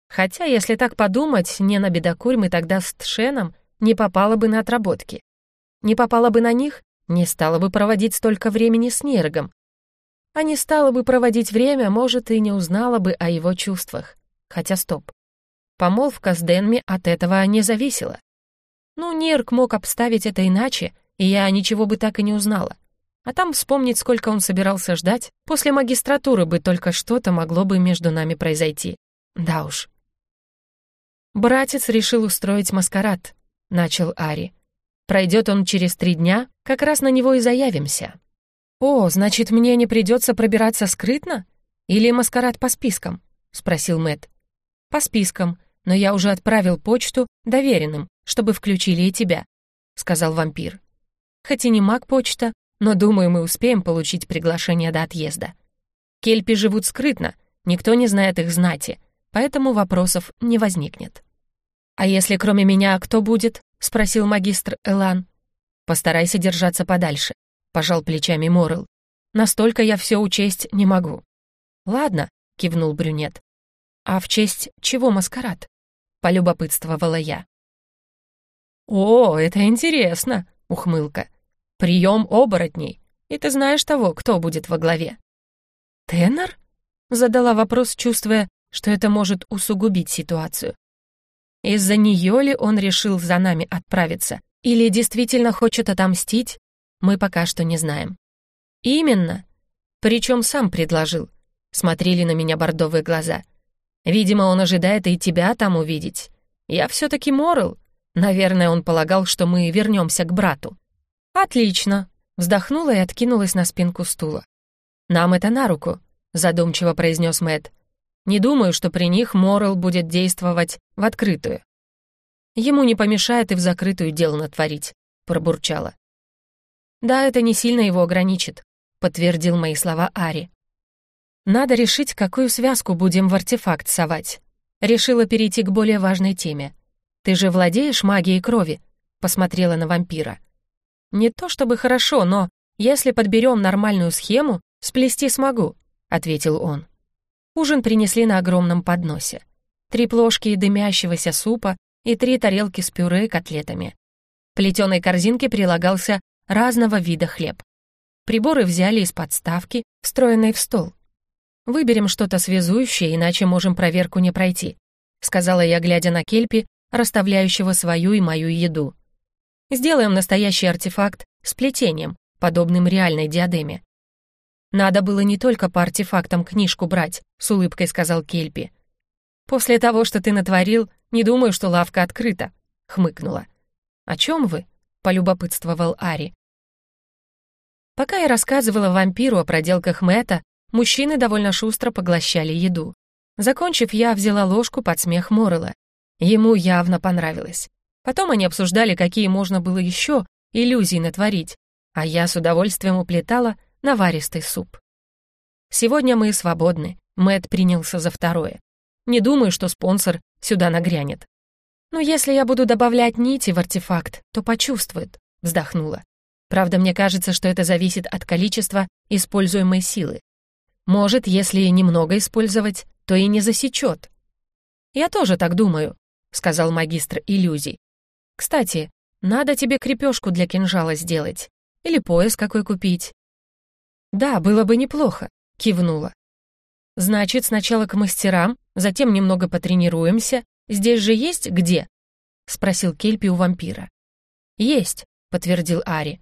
Хотя, если так подумать, не на бедокурь мы тогда с Тшеном не попала бы на отработки. Не попала бы на них, не стала бы проводить столько времени с Нергом. А не стала бы проводить время, может, и не узнала бы о его чувствах. Хотя стоп. Помолвка с Денми от этого не зависела. Ну, Нирк мог обставить это иначе, и я ничего бы так и не узнала. А там вспомнить, сколько он собирался ждать, после магистратуры бы только что-то могло бы между нами произойти. Да уж. «Братец решил устроить маскарад», — начал Ари. «Пройдет он через три дня, как раз на него и заявимся». «О, значит, мне не придется пробираться скрытно? Или маскарад по спискам?» — спросил Мэт. «По спискам, но я уже отправил почту доверенным, чтобы включили и тебя», — сказал вампир. «Хоть и не маг почта, но, думаю, мы успеем получить приглашение до отъезда. Кельпи живут скрытно, никто не знает их знати, поэтому вопросов не возникнет». «А если кроме меня кто будет?» — спросил магистр Элан. «Постарайся держаться подальше», — пожал плечами Морел. «Настолько я все учесть не могу». «Ладно», — кивнул брюнет. «А в честь чего маскарад?» — полюбопытствовала я. «О, это интересно!» — ухмылка. «Прием оборотней. И ты знаешь того, кто будет во главе?» «Тенор?» — задала вопрос, чувствуя, что это может усугубить ситуацию. Из-за нее ли он решил за нами отправиться? Или действительно хочет отомстить? Мы пока что не знаем. Именно. Причем сам предложил. Смотрели на меня бордовые глаза. Видимо, он ожидает и тебя там увидеть. Я все-таки Морл. Наверное, он полагал, что мы вернемся к брату. Отлично. Вздохнула и откинулась на спинку стула. Нам это на руку, задумчиво произнес Мэт. Не думаю, что при них Морл будет действовать в открытую. Ему не помешает и в закрытую дело натворить, пробурчала. Да, это не сильно его ограничит, подтвердил мои слова Ари. Надо решить, какую связку будем в артефакт совать. Решила перейти к более важной теме. Ты же владеешь магией крови? Посмотрела на вампира. Не то чтобы хорошо, но если подберем нормальную схему, сплести смогу, ответил он. Ужин принесли на огромном подносе. Три плошки дымящегося супа и три тарелки с пюре и котлетами. В плетеной корзинке прилагался разного вида хлеб. Приборы взяли из подставки, встроенной в стол. «Выберем что-то связующее, иначе можем проверку не пройти», сказала я, глядя на Кельпи, расставляющего свою и мою еду. «Сделаем настоящий артефакт с плетением, подобным реальной диадеме. «Надо было не только по артефактам книжку брать», — с улыбкой сказал Кельпи. «После того, что ты натворил, не думаю, что лавка открыта», — хмыкнула. «О чем вы?» — полюбопытствовал Ари. Пока я рассказывала вампиру о проделках Мэта, мужчины довольно шустро поглощали еду. Закончив, я взяла ложку под смех Моррелла. Ему явно понравилось. Потом они обсуждали, какие можно было еще иллюзии натворить, а я с удовольствием уплетала наваристый суп. Сегодня мы свободны, Мэт принялся за второе. Не думаю, что спонсор сюда нагрянет. Но если я буду добавлять нити в артефакт, то почувствует, вздохнула. Правда, мне кажется, что это зависит от количества используемой силы. Может, если немного использовать, то и не засечет. Я тоже так думаю, сказал магистр иллюзий. Кстати, надо тебе крепежку для кинжала сделать. Или пояс какой купить. «Да, было бы неплохо», — кивнула. «Значит, сначала к мастерам, затем немного потренируемся. Здесь же есть где?» — спросил Кельпи у вампира. «Есть», — подтвердил Ари.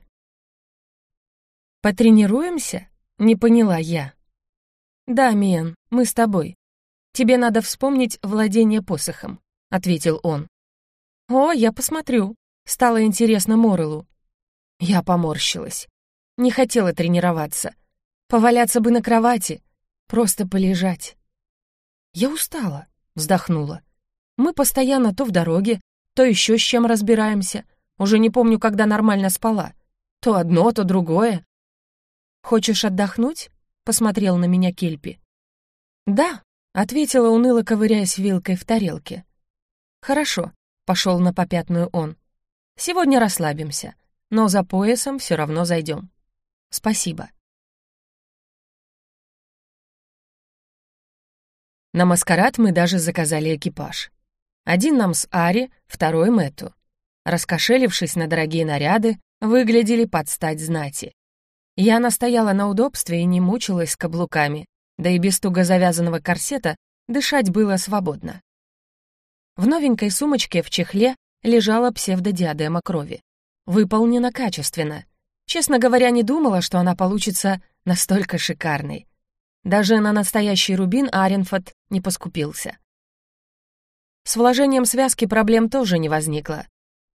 «Потренируемся?» — не поняла я. «Да, Миен, мы с тобой. Тебе надо вспомнить владение посохом», — ответил он. «О, я посмотрю», — стало интересно Морелу. Я поморщилась. Не хотела тренироваться. Поваляться бы на кровати, просто полежать. Я устала, вздохнула. Мы постоянно то в дороге, то еще с чем разбираемся. Уже не помню, когда нормально спала. То одно, то другое. «Хочешь отдохнуть?» — посмотрел на меня Кельпи. «Да», — ответила уныло, ковыряясь вилкой в тарелке. «Хорошо», — пошел на попятную он. «Сегодня расслабимся, но за поясом все равно зайдем». Спасибо. На маскарад мы даже заказали экипаж. Один нам с Ари, второй Мэтту. Раскошелившись на дорогие наряды, выглядели под стать знати. Я настояла на удобстве и не мучилась каблуками, да и без туго завязанного корсета дышать было свободно. В новенькой сумочке в чехле лежала псевдодиадема крови. Выполнена качественно. Честно говоря, не думала, что она получится настолько шикарной. Даже на настоящий рубин Аренфорд не поскупился. С вложением связки проблем тоже не возникло.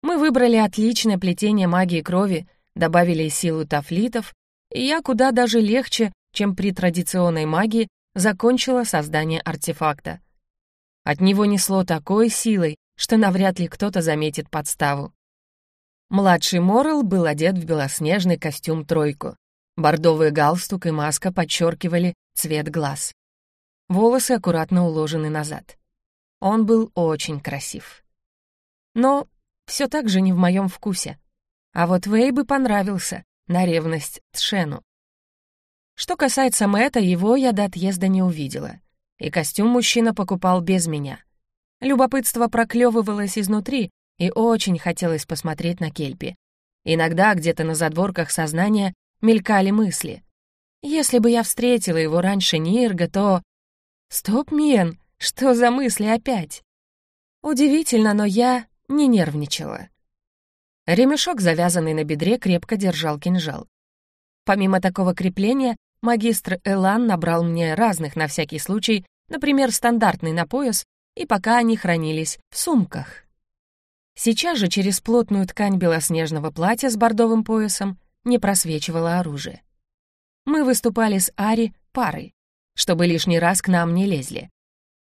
Мы выбрали отличное плетение магии крови, добавили силу тафлитов, и я куда даже легче, чем при традиционной магии, закончила создание артефакта. От него несло такой силой, что навряд ли кто-то заметит подставу. Младший Моррел был одет в белоснежный костюм-тройку. Бордовый галстук и маска подчеркивали цвет глаз. Волосы аккуратно уложены назад. Он был очень красив. Но все так же не в моем вкусе. А вот Вэй бы понравился, на ревность Тшену. Что касается Мэтта, его я до отъезда не увидела. И костюм мужчина покупал без меня. Любопытство проклевывалось изнутри, и очень хотелось посмотреть на Кельпи. Иногда где-то на задворках сознания мелькали мысли. Если бы я встретила его раньше Нирга, то... Стоп, Мен, что за мысли опять? Удивительно, но я не нервничала. Ремешок, завязанный на бедре, крепко держал кинжал. Помимо такого крепления, магистр Элан набрал мне разных на всякий случай, например, стандартный на пояс, и пока они хранились в сумках. Сейчас же через плотную ткань белоснежного платья с бордовым поясом не просвечивало оружие. Мы выступали с Ари парой, чтобы лишний раз к нам не лезли.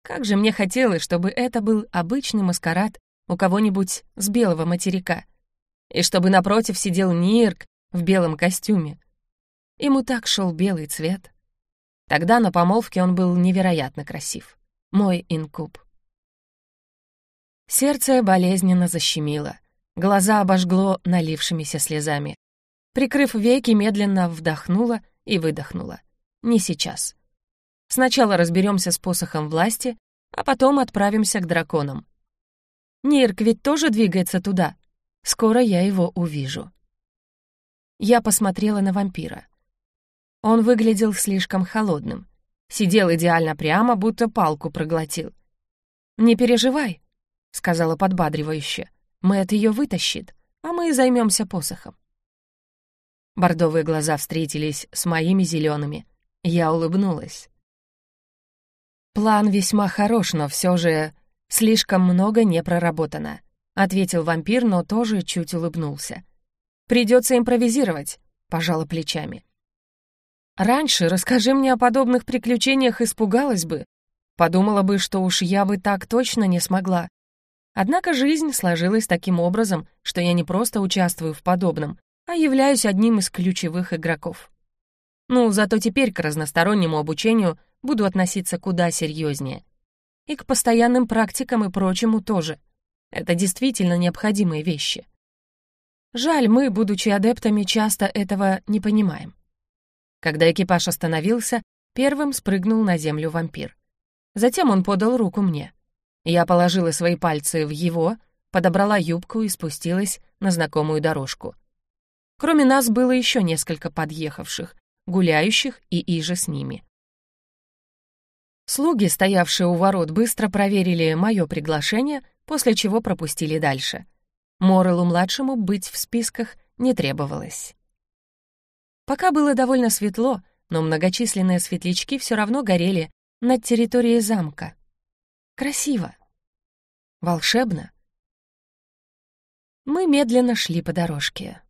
Как же мне хотелось, чтобы это был обычный маскарад у кого-нибудь с белого материка, и чтобы напротив сидел Нирк в белом костюме. Ему так шел белый цвет. Тогда на помолвке он был невероятно красив. Мой инкуб. Сердце болезненно защемило, глаза обожгло налившимися слезами. Прикрыв веки, медленно вдохнула и выдохнула. Не сейчас. Сначала разберемся с посохом власти, а потом отправимся к драконам. Нирк ведь тоже двигается туда. Скоро я его увижу. Я посмотрела на вампира. Он выглядел слишком холодным. Сидел идеально прямо, будто палку проглотил. «Не переживай», — сказала подбадривающе. «Мэтт ее вытащит, а мы займемся посохом». Бордовые глаза встретились с моими зелеными. Я улыбнулась. «План весьма хорош, но все же слишком много не проработано», — ответил вампир, но тоже чуть улыбнулся. «Придется импровизировать», — пожала плечами. «Раньше расскажи мне о подобных приключениях, испугалась бы. Подумала бы, что уж я бы так точно не смогла. Однако жизнь сложилась таким образом, что я не просто участвую в подобном, а являюсь одним из ключевых игроков. Ну, зато теперь к разностороннему обучению буду относиться куда серьезнее. И к постоянным практикам и прочему тоже. Это действительно необходимые вещи. Жаль, мы, будучи адептами, часто этого не понимаем. Когда экипаж остановился, первым спрыгнул на землю вампир. Затем он подал руку мне. Я положила свои пальцы в его, подобрала юбку и спустилась на знакомую дорожку. Кроме нас было еще несколько подъехавших, гуляющих и иже с ними. Слуги, стоявшие у ворот, быстро проверили мое приглашение, после чего пропустили дальше. Морелу-младшему быть в списках не требовалось. Пока было довольно светло, но многочисленные светлячки все равно горели над территорией замка. Красиво. Волшебно. Мы медленно шли по дорожке.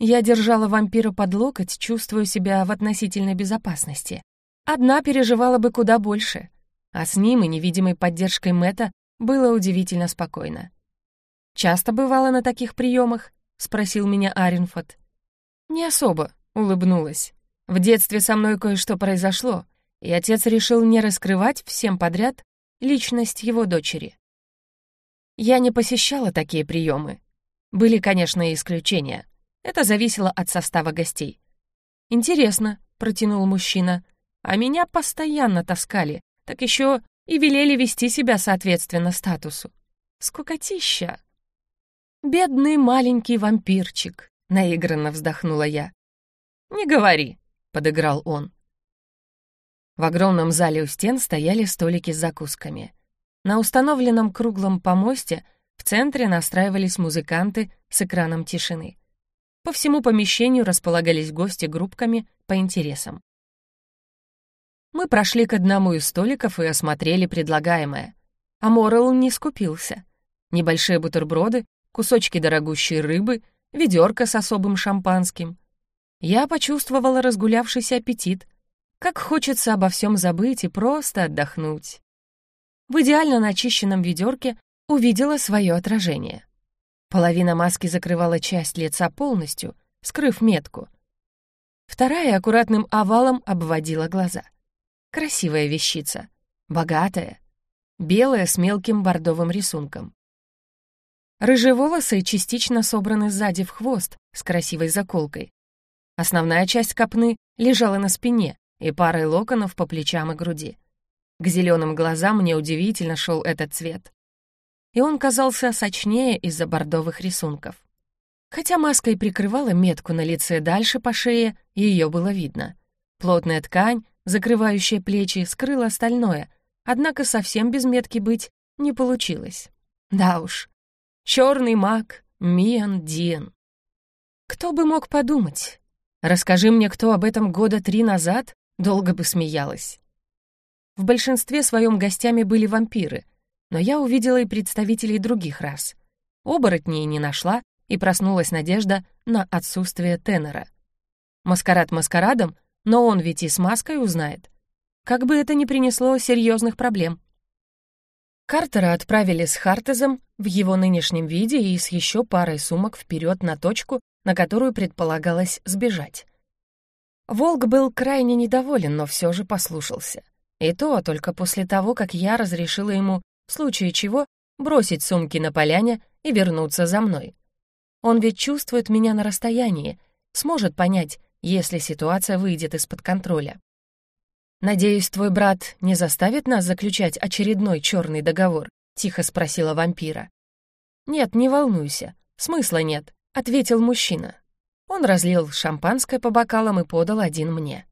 Я держала вампира под локоть, чувствуя себя в относительной безопасности. Одна переживала бы куда больше, а с ним и невидимой поддержкой Мэтта было удивительно спокойно. «Часто бывало на таких приемах?» — спросил меня Аренфот. «Не особо», — улыбнулась. «В детстве со мной кое-что произошло, и отец решил не раскрывать всем подряд личность его дочери. Я не посещала такие приемы. Были, конечно, и исключения. Это зависело от состава гостей. «Интересно», — протянул мужчина, «а меня постоянно таскали, так еще и велели вести себя соответственно статусу. Скукотища!» «Бедный маленький вампирчик», — наигранно вздохнула я. «Не говори», — подыграл он. В огромном зале у стен стояли столики с закусками. На установленном круглом помосте В центре настраивались музыканты с экраном тишины. По всему помещению располагались гости группками по интересам. Мы прошли к одному из столиков и осмотрели предлагаемое. А Моррелл не скупился. Небольшие бутерброды, кусочки дорогущей рыбы, ведерко с особым шампанским. Я почувствовала разгулявшийся аппетит. Как хочется обо всем забыть и просто отдохнуть. В идеально начищенном ведерке увидела свое отражение. Половина маски закрывала часть лица полностью, скрыв метку. Вторая аккуратным овалом обводила глаза. Красивая вещица, богатая, белая с мелким бордовым рисунком. Рыжие волосы частично собраны сзади в хвост с красивой заколкой. Основная часть копны лежала на спине и парой локонов по плечам и груди. К зеленым глазам мне удивительно шел этот цвет. И он казался сочнее из-за бордовых рисунков. Хотя маска и прикрывала метку на лице дальше по шее, ее было видно. Плотная ткань закрывающая плечи, скрыла остальное, однако совсем без метки быть не получилось. Да уж, черный маг Миан Диен. Кто бы мог подумать? Расскажи мне, кто об этом года три назад, долго бы смеялась. В большинстве своем гостями были вампиры, но я увидела и представителей других рас. Оборотней не нашла, и проснулась надежда на отсутствие тенора. Маскарад маскарадом, но он ведь и с маской узнает. Как бы это ни принесло серьезных проблем. Картера отправили с Хартезом в его нынешнем виде и с еще парой сумок вперед на точку, на которую предполагалось сбежать. Волк был крайне недоволен, но все же послушался. И то только после того, как я разрешила ему, в случае чего, бросить сумки на поляне и вернуться за мной. Он ведь чувствует меня на расстоянии, сможет понять, если ситуация выйдет из-под контроля. «Надеюсь, твой брат не заставит нас заключать очередной черный договор?» — тихо спросила вампира. «Нет, не волнуйся, смысла нет», — ответил мужчина. Он разлил шампанское по бокалам и подал один мне.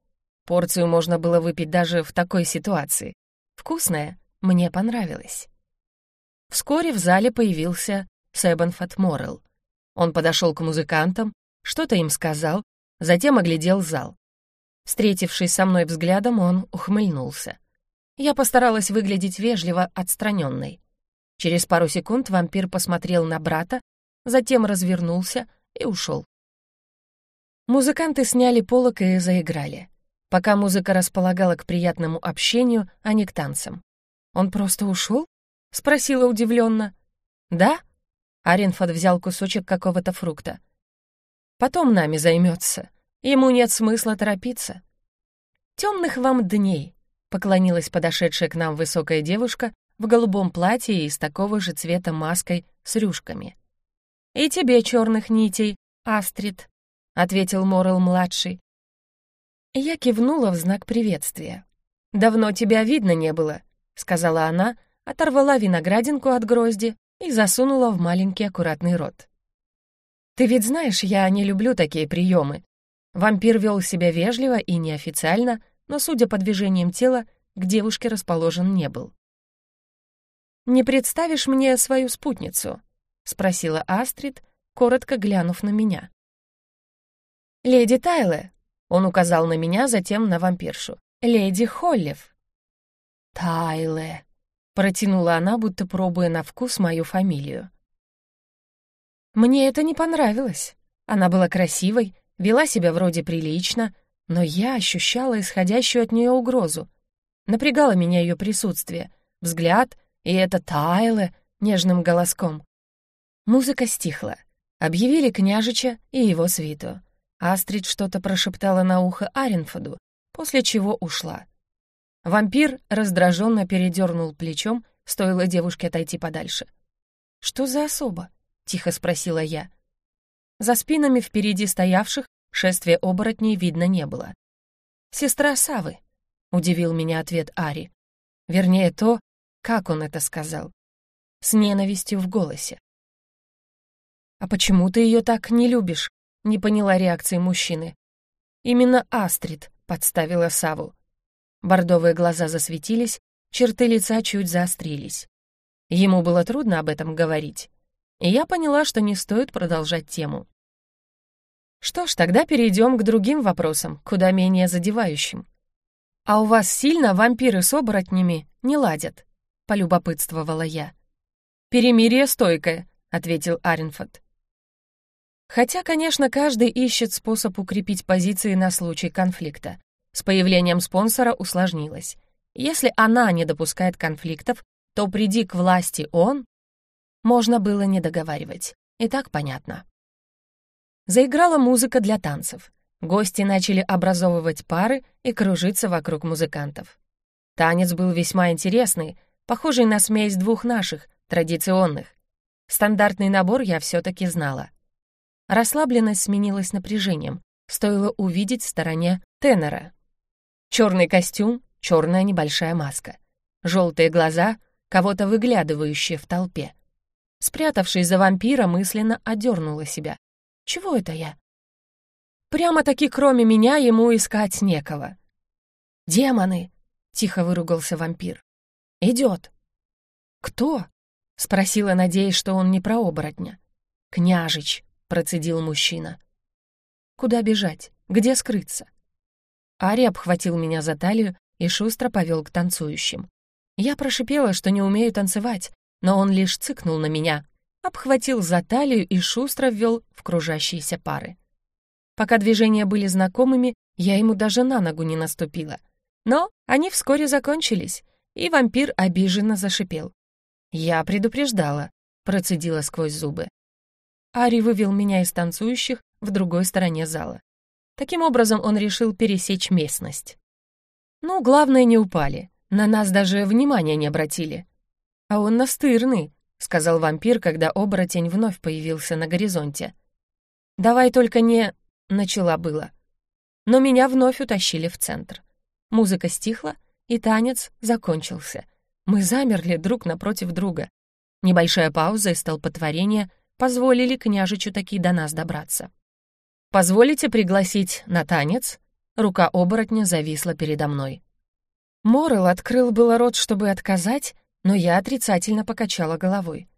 Порцию можно было выпить даже в такой ситуации. Вкусная, мне понравилось. Вскоре в зале появился Себенфат Моррелл. Он подошел к музыкантам, что-то им сказал, затем оглядел зал. Встретившись со мной взглядом, он ухмыльнулся. Я постаралась выглядеть вежливо отстраненной. Через пару секунд вампир посмотрел на брата, затем развернулся и ушел. Музыканты сняли полок и заиграли. Пока музыка располагала к приятному общению, а не к танцам. «Он просто ушел?» — спросила удивленно. «Да?» — Аренфорд взял кусочек какого-то фрукта. Потом нами займется. Ему нет смысла торопиться. Темных вам дней, поклонилась подошедшая к нам высокая девушка в голубом платье и с такого же цвета маской с рюшками. «И тебе черных нитей, Астрид», — ответил Морел-младший. Я кивнула в знак приветствия. «Давно тебя видно не было», — сказала она, оторвала виноградинку от грозди и засунула в маленький аккуратный рот. «Ты ведь знаешь, я не люблю такие приемы». Вампир вел себя вежливо и неофициально, но, судя по движениям тела, к девушке расположен не был. «Не представишь мне свою спутницу?» — спросила Астрид, коротко глянув на меня. «Леди Тайле», — он указал на меня, затем на вампиршу. «Леди Холлев». «Тайле», — протянула она, будто пробуя на вкус мою фамилию. Мне это не понравилось. Она была красивой, вела себя вроде прилично, но я ощущала исходящую от нее угрозу. Напрягало меня ее присутствие, взгляд и это Тайле нежным голоском. Музыка стихла. Объявили княжича и его свиту. Астрид что-то прошептала на ухо Аренфоду, после чего ушла. Вампир раздраженно передернул плечом, стоило девушке отойти подальше. Что за особа? тихо спросила я. За спинами впереди стоявших шествия оборотней видно не было. «Сестра Савы», — удивил меня ответ Ари. Вернее, то, как он это сказал. С ненавистью в голосе. «А почему ты ее так не любишь?» — не поняла реакции мужчины. Именно Астрид подставила Саву. Бордовые глаза засветились, черты лица чуть заострились. Ему было трудно об этом говорить. и я поняла, что не стоит продолжать тему. Что ж, тогда перейдем к другим вопросам, куда менее задевающим. «А у вас сильно вампиры с оборотнями не ладят?» — полюбопытствовала я. «Перемирие стойкое», — ответил Аренфорд. Хотя, конечно, каждый ищет способ укрепить позиции на случай конфликта. С появлением спонсора усложнилось. Если она не допускает конфликтов, то приди к власти он, можно было не договаривать. И так понятно. Заиграла музыка для танцев. Гости начали образовывать пары и кружиться вокруг музыкантов. Танец был весьма интересный, похожий на смесь двух наших, традиционных. Стандартный набор я все-таки знала. Расслабленность сменилась напряжением, стоило увидеть в стороне тенора. Черный костюм, черная небольшая маска. Желтые глаза, кого-то выглядывающие в толпе. Спрятавшись за вампира, мысленно одернула себя. Чего это я? Прямо-таки кроме меня ему искать некого. «Демоны!» — тихо выругался вампир. «Идет!» «Кто?» — спросила, надеясь, что он не про оборотня. «Княжич!» — процедил мужчина. «Куда бежать? Где скрыться?» Ари обхватил меня за талию и шустро повел к танцующим. Я прошипела, что не умею танцевать, но он лишь цыкнул на меня, обхватил за талию и шустро ввел в кружащиеся пары. Пока движения были знакомыми, я ему даже на ногу не наступила. Но они вскоре закончились, и вампир обиженно зашипел. «Я предупреждала», — процедила сквозь зубы. Ари вывел меня из танцующих в другой стороне зала. Таким образом он решил пересечь местность. Ну, главное, не упали. На нас даже внимания не обратили. А он настырный, — сказал вампир, когда оборотень вновь появился на горизонте. «Давай только не...» — начала было. Но меня вновь утащили в центр. Музыка стихла, и танец закончился. Мы замерли друг напротив друга. Небольшая пауза и столпотворение позволили княжичу таки до нас добраться. «Позволите пригласить на танец?» Рука оборотня зависла передо мной. Морел открыл было рот, чтобы отказать, но я отрицательно покачала головой.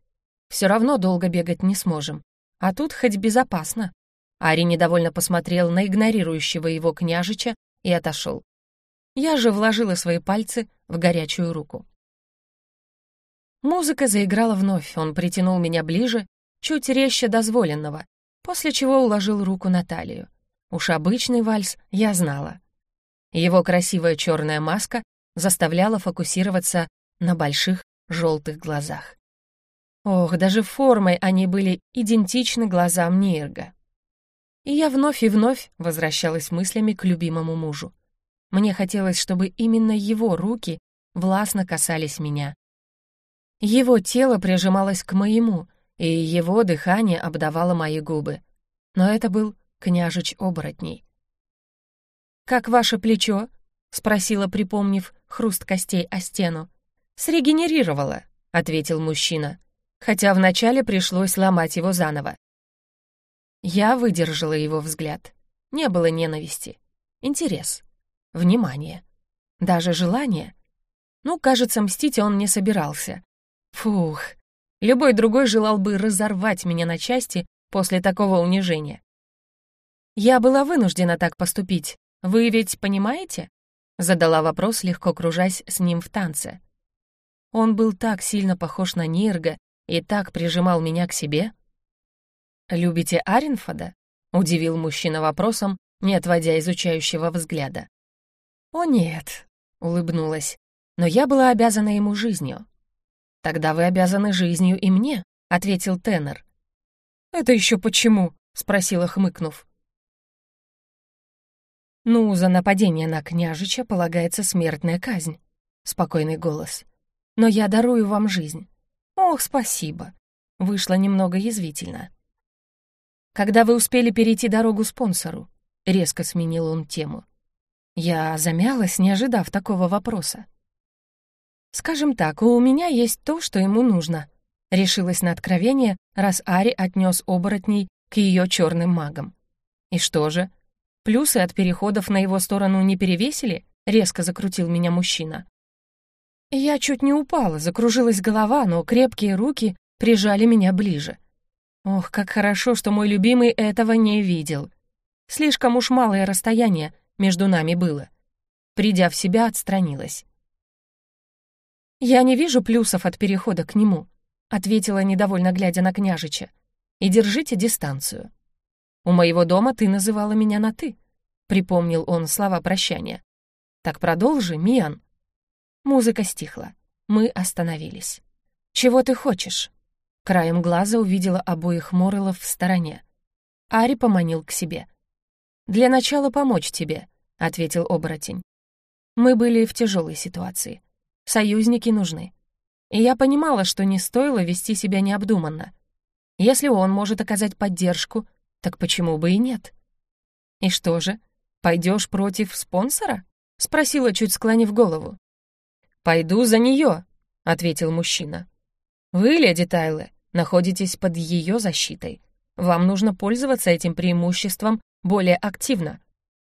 Все равно долго бегать не сможем. А тут хоть безопасно. Ари недовольно посмотрел на игнорирующего его княжича и отошел. Я же вложила свои пальцы в горячую руку. Музыка заиграла вновь, он притянул меня ближе, чуть резче дозволенного, после чего уложил руку на талию. Уж обычный вальс я знала. Его красивая черная маска заставляла фокусироваться на больших желтых глазах. Ох, даже формой они были идентичны глазам Нирга. И я вновь и вновь возвращалась мыслями к любимому мужу. Мне хотелось, чтобы именно его руки властно касались меня. Его тело прижималось к моему, и его дыхание обдавало мои губы. Но это был княжич оборотней. «Как ваше плечо?» — спросила, припомнив хруст костей о стену. «Срегенерировала», — ответил мужчина, хотя вначале пришлось ломать его заново. Я выдержала его взгляд. Не было ненависти. Интерес. Внимание. Даже желание. Ну, кажется, мстить он не собирался. Фух. Любой другой желал бы разорвать меня на части после такого унижения. Я была вынуждена так поступить. Вы ведь понимаете? Задала вопрос, легко кружась с ним в танце. Он был так сильно похож на Нирга и так прижимал меня к себе. «Любите Аренфода?» — удивил мужчина вопросом, не отводя изучающего взгляда. «О нет», — улыбнулась, — «но я была обязана ему жизнью». «Тогда вы обязаны жизнью и мне», — ответил тенор. «Это еще почему?» — спросила, хмыкнув. «Ну, за нападение на княжича полагается смертная казнь», — спокойный голос но я дарую вам жизнь. Ох, спасибо. Вышло немного язвительно. Когда вы успели перейти дорогу спонсору? Резко сменил он тему. Я замялась, не ожидав такого вопроса. Скажем так, у меня есть то, что ему нужно. Решилась на откровение, раз Ари отнес оборотней к ее черным магам. И что же? Плюсы от переходов на его сторону не перевесили? Резко закрутил меня мужчина. Я чуть не упала, закружилась голова, но крепкие руки прижали меня ближе. Ох, как хорошо, что мой любимый этого не видел. Слишком уж малое расстояние между нами было. Придя в себя, отстранилась. «Я не вижу плюсов от перехода к нему», — ответила, недовольно глядя на княжича. «И держите дистанцию». «У моего дома ты называла меня на «ты», — припомнил он слова прощания. «Так продолжи, Миан». Музыка стихла. Мы остановились. «Чего ты хочешь?» Краем глаза увидела обоих Морелов в стороне. Ари поманил к себе. «Для начала помочь тебе», — ответил оборотень. Мы были в тяжелой ситуации. Союзники нужны. И я понимала, что не стоило вести себя необдуманно. Если он может оказать поддержку, так почему бы и нет? «И что же, пойдешь против спонсора?» — спросила, чуть склонив голову. «Пойду за нее», — ответил мужчина. «Вы, леди Тайле, находитесь под ее защитой. Вам нужно пользоваться этим преимуществом более активно,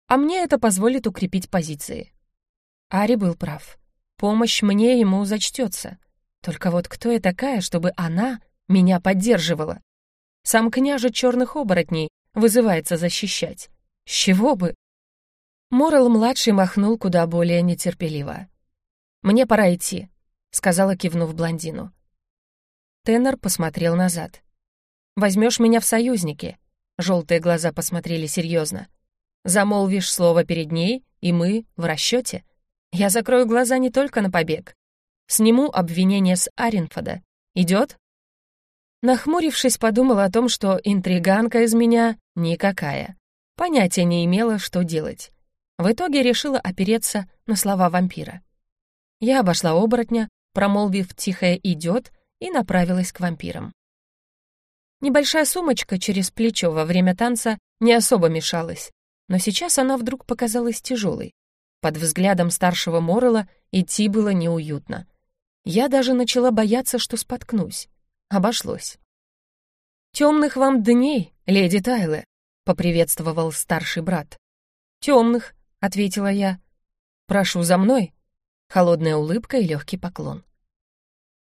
а мне это позволит укрепить позиции». Ари был прав. Помощь мне ему зачтется. Только вот кто я такая, чтобы она меня поддерживала? Сам княже черных оборотней вызывается защищать. С чего бы? Морал-младший махнул куда более нетерпеливо. «Мне пора идти», — сказала, кивнув блондину. Теннер посмотрел назад. «Возьмешь меня в союзники?» Желтые глаза посмотрели серьезно. «Замолвишь слово перед ней, и мы в расчете. Я закрою глаза не только на побег. Сниму обвинение с Аринфода. Идет?» Нахмурившись, подумала о том, что интриганка из меня никакая. Понятия не имела, что делать. В итоге решила опереться на слова вампира. Я обошла оборотня, промолвив «тихое идет», и направилась к вампирам. Небольшая сумочка через плечо во время танца не особо мешалась, но сейчас она вдруг показалась тяжелой. Под взглядом старшего Моррелла идти было неуютно. Я даже начала бояться, что споткнусь. Обошлось. «Темных вам дней, леди Тайле», — поприветствовал старший брат. «Темных», — ответила я. «Прошу за мной». Холодная улыбка и легкий поклон.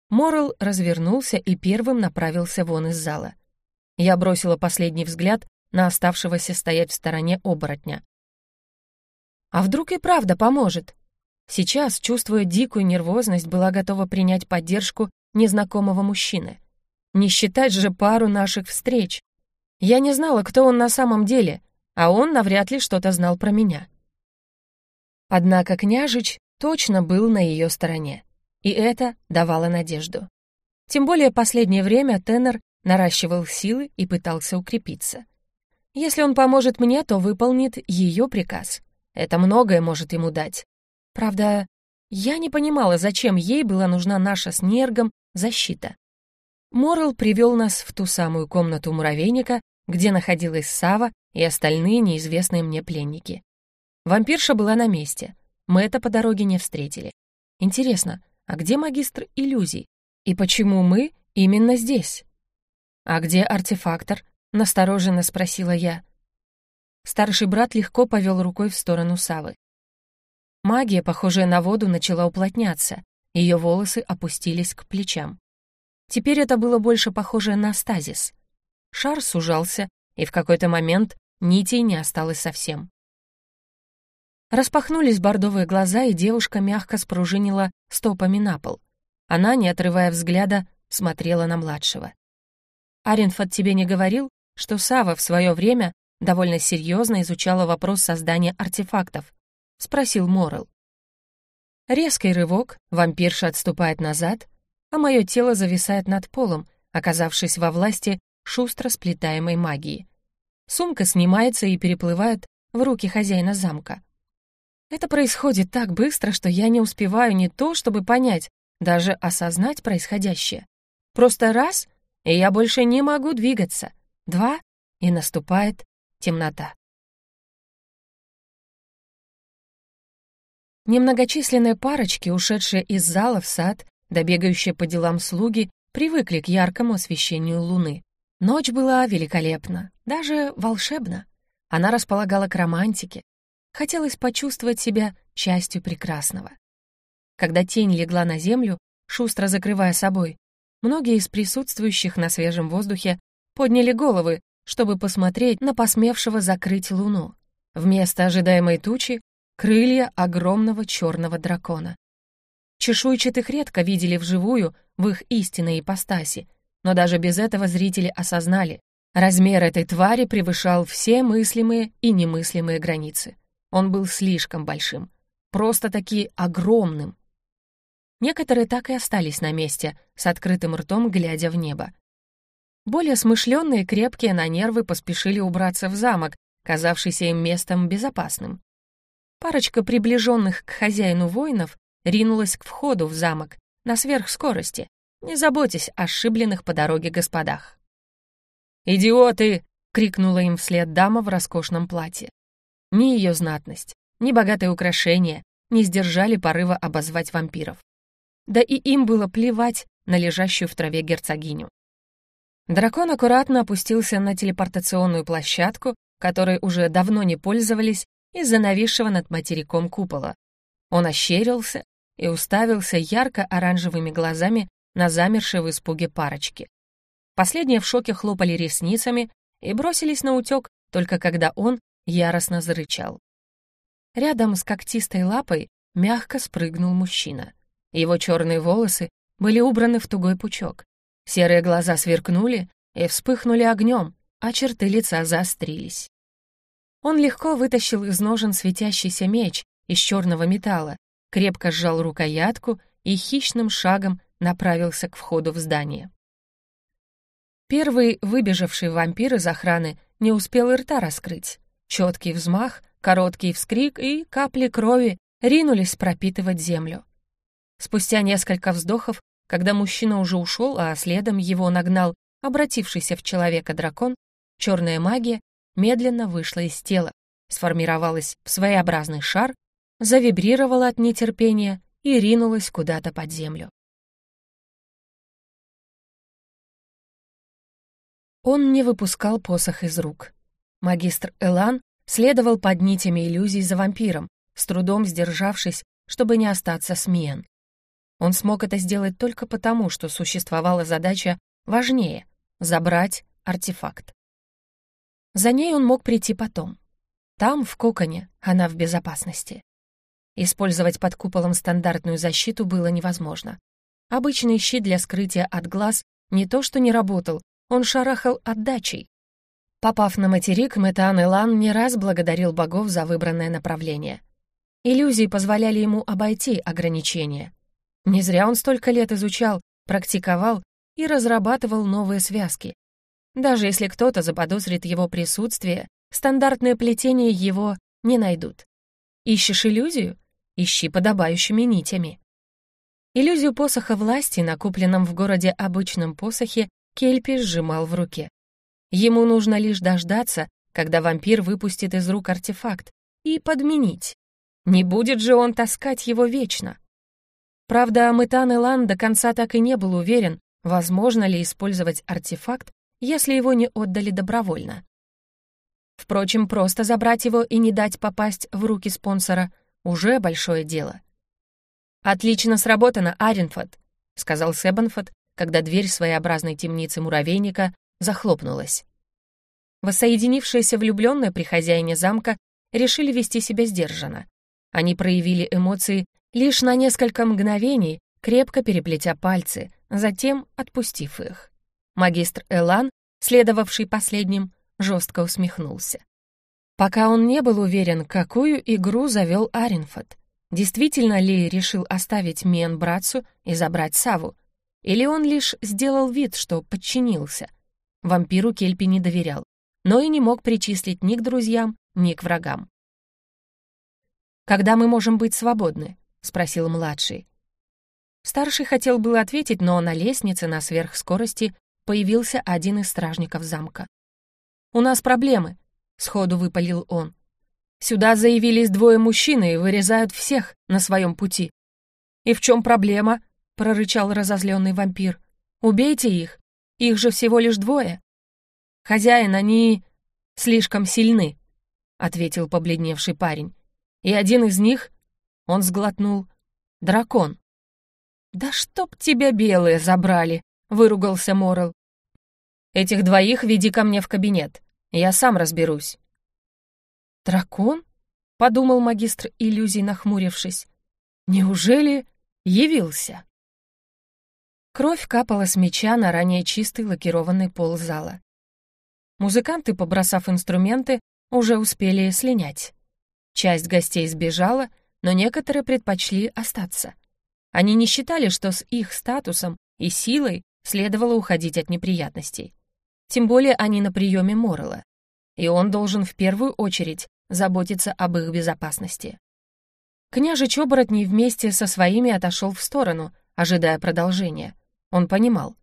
Морл развернулся и первым направился вон из зала. Я бросила последний взгляд на оставшегося стоять в стороне оборотня. А вдруг и правда поможет? Сейчас, чувствуя дикую нервозность, была готова принять поддержку незнакомого мужчины. Не считать же пару наших встреч. Я не знала, кто он на самом деле, а он навряд ли что-то знал про меня. Однако княжич точно был на ее стороне и это давало надежду. Тем более последнее время Теннер наращивал силы и пытался укрепиться. Если он поможет мне, то выполнит ее приказ. Это многое может ему дать. Правда, я не понимала, зачем ей была нужна наша с Нергом защита. Морл привел нас в ту самую комнату муравейника, где находилась Сава и остальные неизвестные мне пленники. Вампирша была на месте. Мы это по дороге не встретили. Интересно, а где магистр иллюзий? И почему мы именно здесь? А где артефактор? Настороженно спросила я. Старший брат легко повел рукой в сторону Савы. Магия, похожая на воду, начала уплотняться, ее волосы опустились к плечам. Теперь это было больше похоже на стазис. Шар сужался, и в какой-то момент нитей не осталось совсем. Распахнулись бордовые глаза, и девушка мягко спружинила стопами на пол. Она, не отрывая взгляда, смотрела на младшего. «Аренфорд тебе не говорил, что Сава в свое время довольно серьезно изучала вопрос создания артефактов?» — спросил Морел. Резкий рывок, вампирша отступает назад, а мое тело зависает над полом, оказавшись во власти шустро сплетаемой магии. Сумка снимается и переплывает в руки хозяина замка. Это происходит так быстро, что я не успеваю не то, чтобы понять, даже осознать происходящее. Просто раз, и я больше не могу двигаться. Два, и наступает темнота. Немногочисленные парочки, ушедшие из зала в сад, добегающие по делам слуги, привыкли к яркому освещению луны. Ночь была великолепна, даже волшебна. Она располагала к романтике, Хотелось почувствовать себя частью прекрасного. Когда тень легла на землю, шустро закрывая собой, многие из присутствующих на свежем воздухе подняли головы, чтобы посмотреть на посмевшего закрыть луну. Вместо ожидаемой тучи — крылья огромного черного дракона. Чешуйчатых редко видели вживую в их истинной ипостаси, но даже без этого зрители осознали, размер этой твари превышал все мыслимые и немыслимые границы. Он был слишком большим, просто-таки огромным. Некоторые так и остались на месте, с открытым ртом, глядя в небо. Более смышленные, крепкие на нервы поспешили убраться в замок, казавшийся им местом безопасным. Парочка приближенных к хозяину воинов ринулась к входу в замок на сверхскорости, не заботясь о ошибленных по дороге господах. «Идиоты!» — крикнула им вслед дама в роскошном платье. Ни ее знатность, ни богатые украшения не сдержали порыва обозвать вампиров. Да и им было плевать на лежащую в траве герцогиню. Дракон аккуратно опустился на телепортационную площадку, которой уже давно не пользовались из-за нависшего над материком купола. Он ощерился и уставился ярко-оранжевыми глазами на замершие в испуге парочки. Последние в шоке хлопали ресницами и бросились на утек, только когда он яростно зарычал. Рядом с когтистой лапой мягко спрыгнул мужчина. Его черные волосы были убраны в тугой пучок. Серые глаза сверкнули и вспыхнули огнем, а черты лица заострились. Он легко вытащил из ножен светящийся меч из черного металла крепко сжал рукоятку и хищным шагом направился к входу в здание. Первый выбежавший вампир из охраны не успел и рта раскрыть. Четкий взмах, короткий вскрик и капли крови ринулись пропитывать землю. Спустя несколько вздохов, когда мужчина уже ушел, а следом его нагнал обратившийся в человека дракон, черная магия медленно вышла из тела, сформировалась в своеобразный шар завибрировала от нетерпения и ринулась куда-то под землю. Он не выпускал посох из рук. Магистр Элан следовал под нитями иллюзий за вампиром, с трудом сдержавшись, чтобы не остаться с Миен. Он смог это сделать только потому, что существовала задача важнее — забрать артефакт. За ней он мог прийти потом. Там, в коконе, она в безопасности. Использовать под куполом стандартную защиту было невозможно. Обычный щит для скрытия от глаз не то что не работал, он шарахал отдачей. Попав на материк, Метан Илан не раз благодарил богов за выбранное направление. Иллюзии позволяли ему обойти ограничения. Не зря он столько лет изучал, практиковал и разрабатывал новые связки. Даже если кто-то заподозрит его присутствие, стандартное плетение его не найдут. Ищешь иллюзию? ищи подобающими нитями. Иллюзию посоха власти, накупленном в городе обычном посохе, Кельпи сжимал в руке. Ему нужно лишь дождаться, когда вампир выпустит из рук артефакт, и подменить. Не будет же он таскать его вечно. Правда, Мэтан Элан до конца так и не был уверен, возможно ли использовать артефакт, если его не отдали добровольно. Впрочем, просто забрать его и не дать попасть в руки спонсора уже большое дело. «Отлично сработано, Аренфорд», — сказал Себанфорд, когда дверь своеобразной темницы муравейника захлопнулась. Воссоединившиеся влюбленные при хозяине замка решили вести себя сдержанно. Они проявили эмоции лишь на несколько мгновений, крепко переплетя пальцы, затем отпустив их. Магистр Элан, следовавший последним, жестко усмехнулся. Пока он не был уверен, какую игру завел Аренфот. Действительно ли решил оставить Мен братцу и забрать Саву? Или он лишь сделал вид, что подчинился? Вампиру Кельпи не доверял, но и не мог причислить ни к друзьям, ни к врагам. «Когда мы можем быть свободны?» — спросил младший. Старший хотел было ответить, но на лестнице на сверхскорости появился один из стражников замка. «У нас проблемы», сходу выпалил он. Сюда заявились двое мужчин и вырезают всех на своем пути. И в чем проблема? прорычал разозленный вампир. Убейте их. Их же всего лишь двое. Хозяин, они слишком сильны, ответил побледневший парень. И один из них, он сглотнул, дракон. Да чтоб тебя белые забрали, выругался Морел. Этих двоих веди ко мне в кабинет. Я сам разберусь». «Дракон?» — подумал магистр иллюзий, нахмурившись. «Неужели явился?» Кровь капала с меча на ранее чистый лакированный пол зала. Музыканты, побросав инструменты, уже успели слинять. Часть гостей сбежала, но некоторые предпочли остаться. Они не считали, что с их статусом и силой следовало уходить от неприятностей. Тем более они на приеме Моррелла, и он должен в первую очередь заботиться об их безопасности. Княжич оборотней вместе со своими отошел в сторону, ожидая продолжения. Он понимал,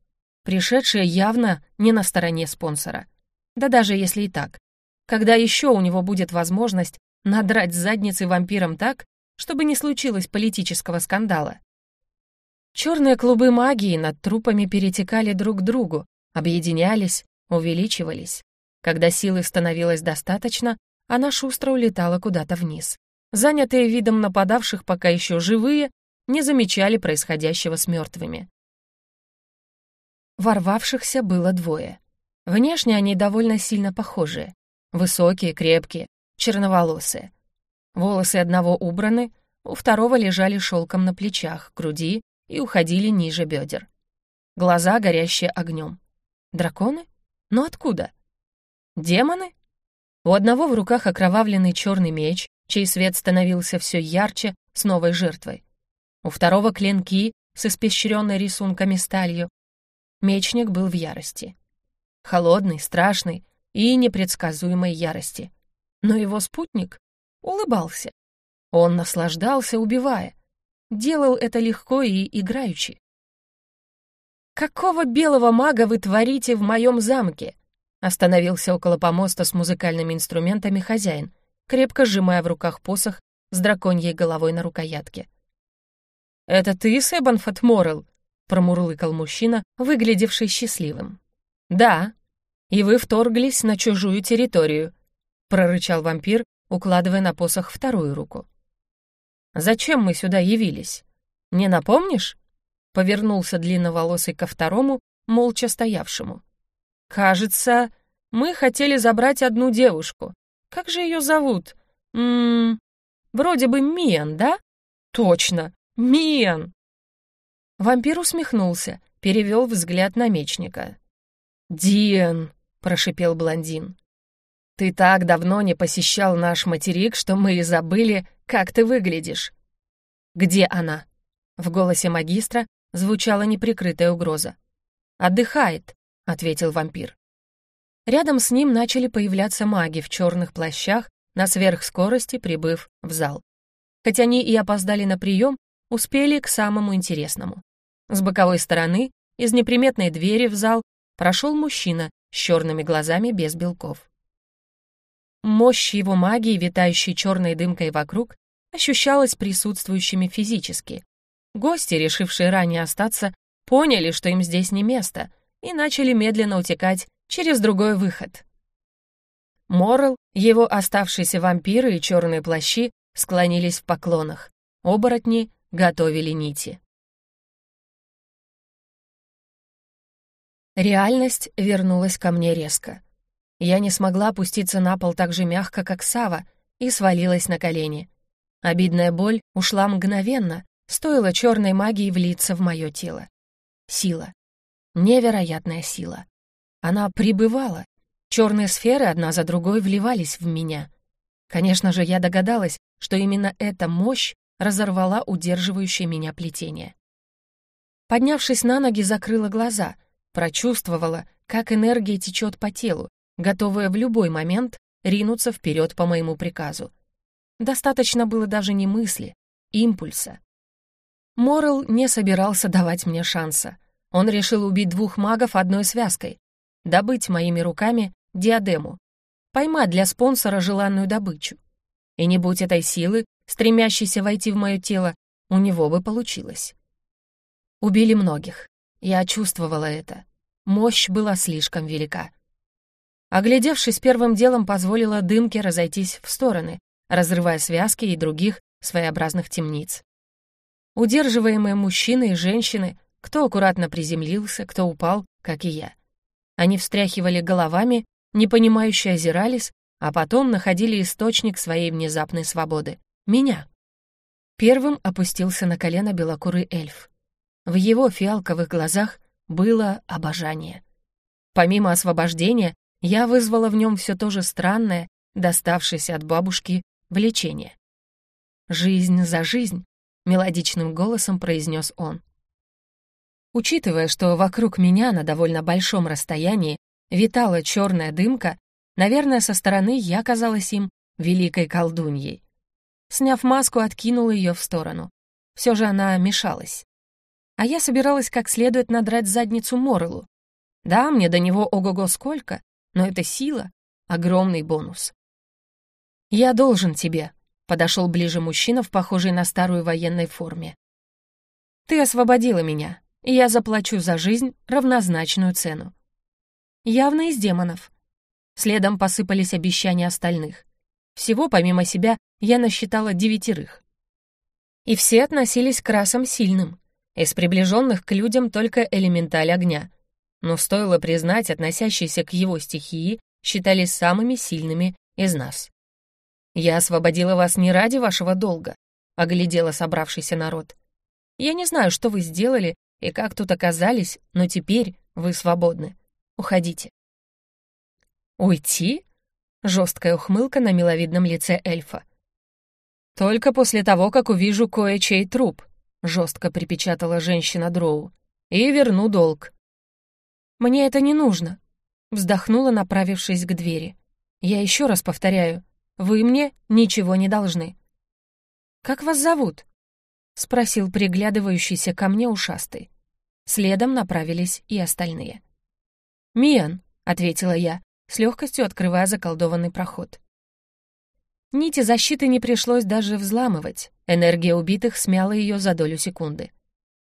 пришедшие явно не на стороне спонсора. Да даже если и так. Когда еще у него будет возможность надрать задницы вампирам так, чтобы не случилось политического скандала? Черные клубы магии над трупами перетекали друг к другу, объединялись, увеличивались. Когда силы становилось достаточно, она шустро улетала куда-то вниз. Занятые видом нападавших, пока еще живые, не замечали происходящего с мертвыми. Ворвавшихся было двое. Внешне они довольно сильно похожи. Высокие, крепкие, черноволосые. Волосы одного убраны, у второго лежали шелком на плечах, груди и уходили ниже бедер. Глаза, горящие огнем. Драконы? Но откуда? Демоны? У одного в руках окровавленный черный меч, чей свет становился все ярче с новой жертвой. У второго клинки с испещренной рисунками сталью, Мечник был в ярости. Холодный, страшный и непредсказуемой ярости. Но его спутник улыбался. Он наслаждался, убивая. Делал это легко и играючи. «Какого белого мага вы творите в моем замке?» Остановился около помоста с музыкальными инструментами хозяин, крепко сжимая в руках посох с драконьей головой на рукоятке. «Это ты, Себан Фатморел?» промурлыкал мужчина, выглядевший счастливым. «Да, и вы вторглись на чужую территорию», — прорычал вампир, укладывая на посох вторую руку. «Зачем мы сюда явились? Не напомнишь?» — повернулся длинноволосый ко второму, молча стоявшему. «Кажется, мы хотели забрать одну девушку. Как же ее зовут? Ммм, вроде бы Миан, да? Точно, Миан!» Вампир усмехнулся, перевел взгляд на мечника. «Диэн!» — прошипел блондин. «Ты так давно не посещал наш материк, что мы и забыли, как ты выглядишь». «Где она?» В голосе магистра звучала неприкрытая угроза. «Отдыхает», — ответил вампир. Рядом с ним начали появляться маги в черных плащах, на сверхскорости прибыв в зал. Хотя они и опоздали на прием, успели к самому интересному. С боковой стороны, из неприметной двери в зал, прошел мужчина с черными глазами без белков. Мощь его магии, витающей черной дымкой вокруг, ощущалась присутствующими физически. Гости, решившие ранее остаться, поняли, что им здесь не место, и начали медленно утекать через другой выход. Моррел, его оставшиеся вампиры и черные плащи склонились в поклонах. Оборотни готовили нити. Реальность вернулась ко мне резко. Я не смогла опуститься на пол так же мягко, как Сава, и свалилась на колени. Обидная боль ушла мгновенно, стоило черной магии влиться в мое тело. Сила. Невероятная сила. Она прибывала. Черные сферы одна за другой вливались в меня. Конечно же, я догадалась, что именно эта мощь разорвала удерживающее меня плетение. Поднявшись на ноги, закрыла глаза — Прочувствовала, как энергия течет по телу, готовая в любой момент ринуться вперед по моему приказу. Достаточно было даже не мысли, импульса. Морел не собирался давать мне шанса. Он решил убить двух магов одной связкой, добыть моими руками диадему, поймать для спонсора желанную добычу. И не будь этой силы, стремящейся войти в мое тело, у него бы получилось. Убили многих. Я чувствовала это. Мощь была слишком велика. Оглядевшись, первым делом позволила дымке разойтись в стороны, разрывая связки и других своеобразных темниц. Удерживаемые мужчины и женщины, кто аккуратно приземлился, кто упал, как и я. Они встряхивали головами, непонимающе озирались, а потом находили источник своей внезапной свободы — меня. Первым опустился на колено белокурый эльф. В его фиалковых глазах было обожание. Помимо освобождения, я вызвала в нем все то же странное, доставшееся от бабушки, влечение. «Жизнь за жизнь», — мелодичным голосом произнес он. Учитывая, что вокруг меня на довольно большом расстоянии витала черная дымка, наверное, со стороны я казалась им великой колдуньей. Сняв маску, откинул ее в сторону. Все же она мешалась. А я собиралась как следует надрать задницу Морелу. Да, мне до него ого-го сколько, но это сила — огромный бонус. «Я должен тебе», — подошел ближе мужчина в похожей на старую военной форме. «Ты освободила меня, и я заплачу за жизнь равнозначную цену». Явно из демонов. Следом посыпались обещания остальных. Всего, помимо себя, я насчитала девятерых. И все относились к расам сильным. Из приближенных к людям только элементаль огня. Но стоило признать, относящиеся к его стихии считались самыми сильными из нас. «Я освободила вас не ради вашего долга», — оглядела собравшийся народ. «Я не знаю, что вы сделали и как тут оказались, но теперь вы свободны. Уходите». «Уйти?» — жесткая ухмылка на миловидном лице эльфа. «Только после того, как увижу кое-чей труп», — жестко припечатала женщина Дроу, — «и верну долг». «Мне это не нужно», — вздохнула, направившись к двери. «Я еще раз повторяю, вы мне ничего не должны». «Как вас зовут?» — спросил приглядывающийся ко мне ушастый. Следом направились и остальные. «Миан», — ответила я, с легкостью открывая заколдованный проход. Нити защиты не пришлось даже взламывать. Энергия убитых смяла ее за долю секунды.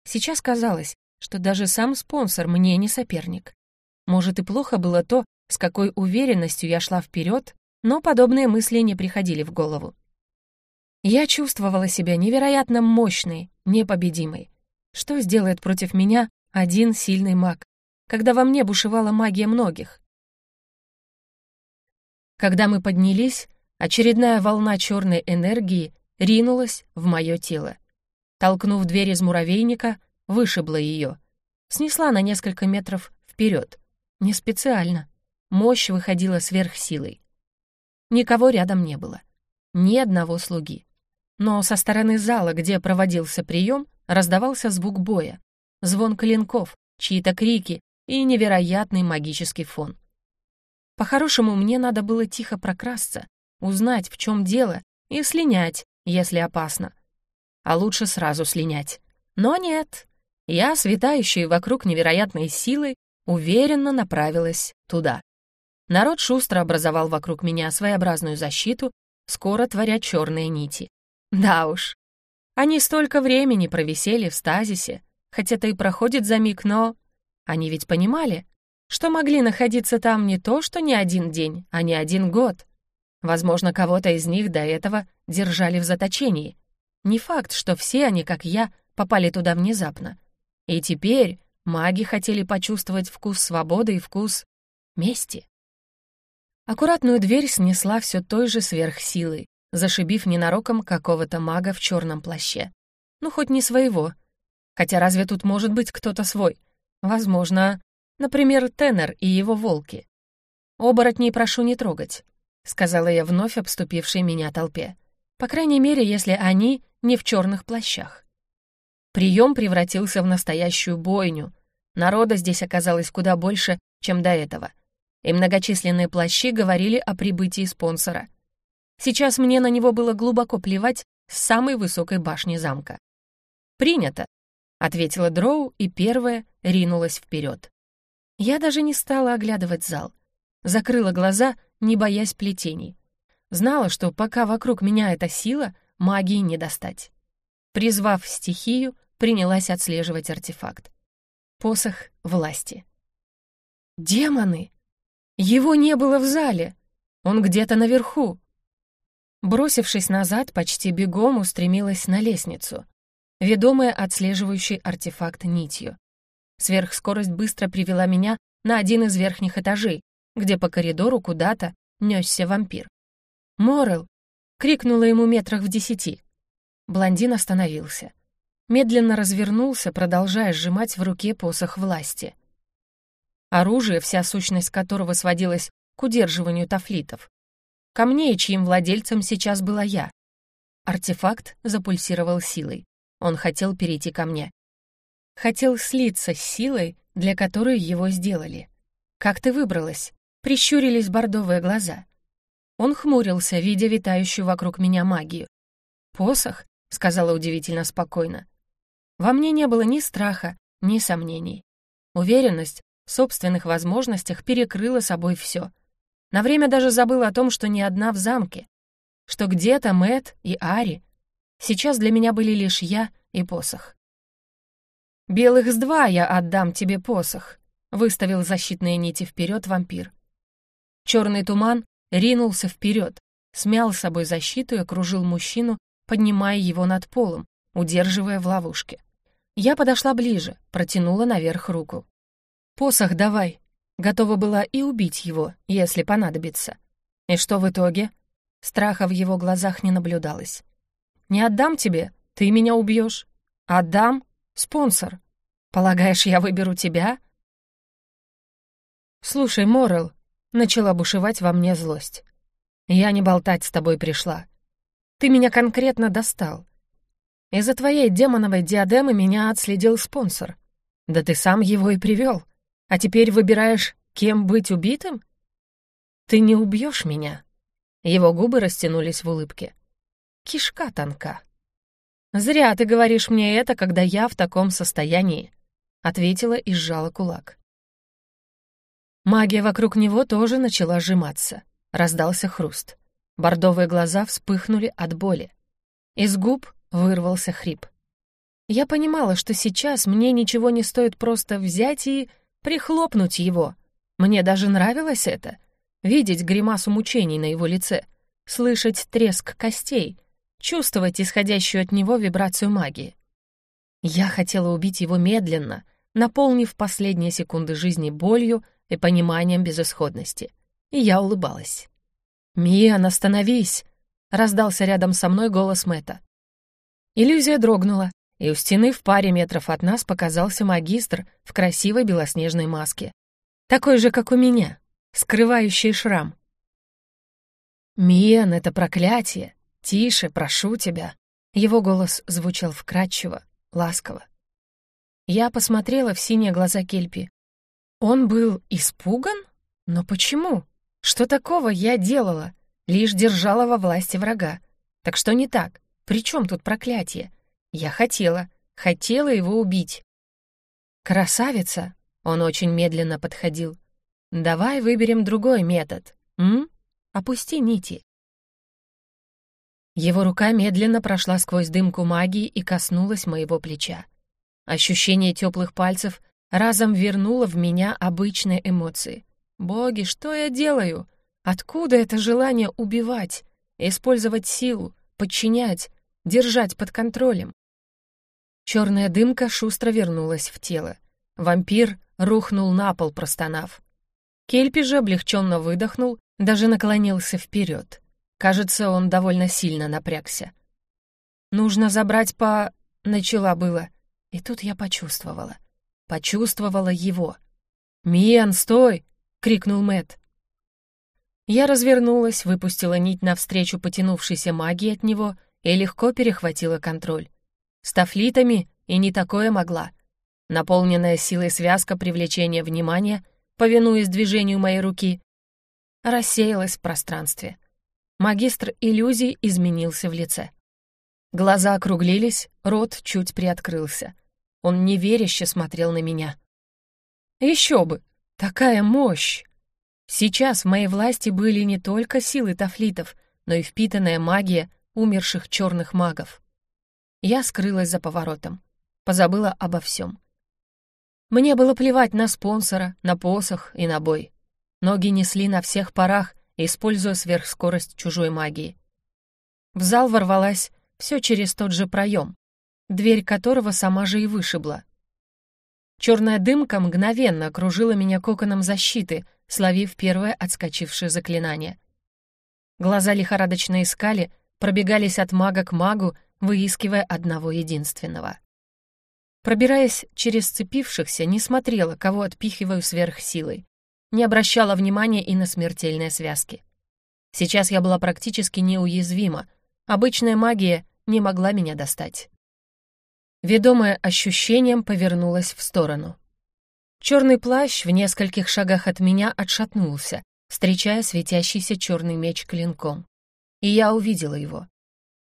Сейчас казалось, что даже сам спонсор мне не соперник. Может, и плохо было то, с какой уверенностью я шла вперед, но подобные мысли не приходили в голову. Я чувствовала себя невероятно мощной, непобедимой. Что сделает против меня один сильный маг, когда во мне бушевала магия многих? Когда мы поднялись, Очередная волна черной энергии ринулась в мое тело. Толкнув дверь из муравейника, вышибла ее. Снесла на несколько метров вперед. Не специально. Мощь выходила сверхсилой. Никого рядом не было. Ни одного слуги. Но со стороны зала, где проводился прием, раздавался звук боя. Звон клинков, чьи-то крики и невероятный магический фон. По-хорошему, мне надо было тихо прокрасться, узнать, в чем дело, и слинять, если опасно. А лучше сразу слинять. Но нет. Я, светающая вокруг невероятной силой, уверенно направилась туда. Народ шустро образовал вокруг меня своеобразную защиту, скоро творя черные нити. Да уж. Они столько времени провисели в стазисе, хотя это и проходит за миг, но... Они ведь понимали, что могли находиться там не то, что не один день, а не один год. Возможно, кого-то из них до этого держали в заточении. Не факт, что все они, как я, попали туда внезапно. И теперь маги хотели почувствовать вкус свободы и вкус мести. Аккуратную дверь снесла все той же сверхсилой, зашибив ненароком какого-то мага в черном плаще. Ну, хоть не своего. Хотя разве тут может быть кто-то свой? Возможно, например, Теннер и его волки. Оборотней прошу не трогать. — сказала я вновь обступившей меня толпе. «По крайней мере, если они не в черных плащах». Прием превратился в настоящую бойню. Народа здесь оказалось куда больше, чем до этого. И многочисленные плащи говорили о прибытии спонсора. Сейчас мне на него было глубоко плевать с самой высокой башни замка. «Принято», — ответила Дроу и первая ринулась вперед. Я даже не стала оглядывать зал. Закрыла глаза — не боясь плетений. Знала, что пока вокруг меня эта сила, магии не достать. Призвав стихию, принялась отслеживать артефакт. Посох власти. Демоны! Его не было в зале! Он где-то наверху! Бросившись назад, почти бегом устремилась на лестницу, ведомая отслеживающий артефакт нитью. Сверхскорость быстро привела меня на один из верхних этажей, где по коридору куда-то несся вампир. «Морел!» — крикнула ему метрах в десяти. Блондин остановился. Медленно развернулся, продолжая сжимать в руке посох власти. Оружие, вся сущность которого сводилась к удерживанию тафлитов. Ко мне, чьим владельцем сейчас была я. Артефакт запульсировал силой. Он хотел перейти ко мне. Хотел слиться с силой, для которой его сделали. «Как ты выбралась?» Прищурились бордовые глаза. Он хмурился, видя витающую вокруг меня магию. «Посох?» — сказала удивительно спокойно. Во мне не было ни страха, ни сомнений. Уверенность в собственных возможностях перекрыла собой все. На время даже забыла о том, что не одна в замке, что где-то Мэт и Ари. Сейчас для меня были лишь я и посох. «Белых с два я отдам тебе посох», — выставил защитные нити вперед вампир. Черный туман ринулся вперед, смял с собой защиту и окружил мужчину, поднимая его над полом, удерживая в ловушке. Я подошла ближе, протянула наверх руку. «Посох давай!» Готова была и убить его, если понадобится. И что в итоге? Страха в его глазах не наблюдалось. «Не отдам тебе, ты меня убьешь. Отдам? Спонсор. Полагаешь, я выберу тебя?» «Слушай, Морел, Начала бушевать во мне злость. «Я не болтать с тобой пришла. Ты меня конкретно достал. Из-за твоей демоновой диадемы меня отследил спонсор. Да ты сам его и привел. А теперь выбираешь, кем быть убитым? Ты не убьешь меня». Его губы растянулись в улыбке. «Кишка тонка». «Зря ты говоришь мне это, когда я в таком состоянии», — ответила и сжала кулак. Магия вокруг него тоже начала сжиматься. Раздался хруст. Бордовые глаза вспыхнули от боли. Из губ вырвался хрип. Я понимала, что сейчас мне ничего не стоит просто взять и прихлопнуть его. Мне даже нравилось это. Видеть гримасу мучений на его лице, слышать треск костей, чувствовать исходящую от него вибрацию магии. Я хотела убить его медленно, наполнив последние секунды жизни болью и пониманием безысходности. И я улыбалась. «Миан, остановись!» — раздался рядом со мной голос Мэтта. Иллюзия дрогнула, и у стены в паре метров от нас показался магистр в красивой белоснежной маске. Такой же, как у меня, скрывающий шрам. «Миан, это проклятие! Тише, прошу тебя!» Его голос звучал вкрадчиво, ласково. Я посмотрела в синие глаза Кельпи, он был испуган? Но почему? Что такого я делала? Лишь держала во власти врага. Так что не так? При чем тут проклятие? Я хотела, хотела его убить. «Красавица!» — он очень медленно подходил. «Давай выберем другой метод, м? Опусти нити». Его рука медленно прошла сквозь дымку магии и коснулась моего плеча. Ощущение теплых пальцев разом вернула в меня обычные эмоции. Боги, что я делаю? Откуда это желание убивать, использовать силу, подчинять, держать под контролем? Черная дымка шустро вернулась в тело. Вампир рухнул на пол, простонав. Кельпи же облегченно выдохнул, даже наклонился вперед. Кажется, он довольно сильно напрягся. «Нужно забрать по...» — начала было. И тут я почувствовала — почувствовала его. «Миан, стой!» — крикнул Мэт. Я развернулась, выпустила нить навстречу потянувшейся магии от него и легко перехватила контроль. С тафлитами и не такое могла. Наполненная силой связка привлечения внимания, повинуясь движению моей руки, рассеялась в пространстве. Магистр иллюзий изменился в лице. Глаза округлились, рот чуть приоткрылся. Он неверяще смотрел на меня. Еще бы! Такая мощь! Сейчас в моей власти были не только силы тафлитов, но и впитанная магия умерших черных магов. Я скрылась за поворотом, позабыла обо всем. Мне было плевать на спонсора, на посох и на бой. Ноги несли на всех парах, используя сверхскорость чужой магии. В зал ворвалась все через тот же проем, дверь которого сама же и вышибла. Черная дымка мгновенно окружила меня коконом защиты, словив первое отскочившее заклинание. Глаза лихорадочно искали, пробегались от мага к магу, выискивая одного единственного. Пробираясь через сцепившихся, не смотрела, кого отпихиваю сверхсилой. Не обращала внимания и на смертельные связки. Сейчас я была практически неуязвима. Обычная магия не могла меня достать. Ведомая ощущением, повернулась в сторону. Черный плащ в нескольких шагах от меня отшатнулся, встречая светящийся черный меч клинком. И я увидела его.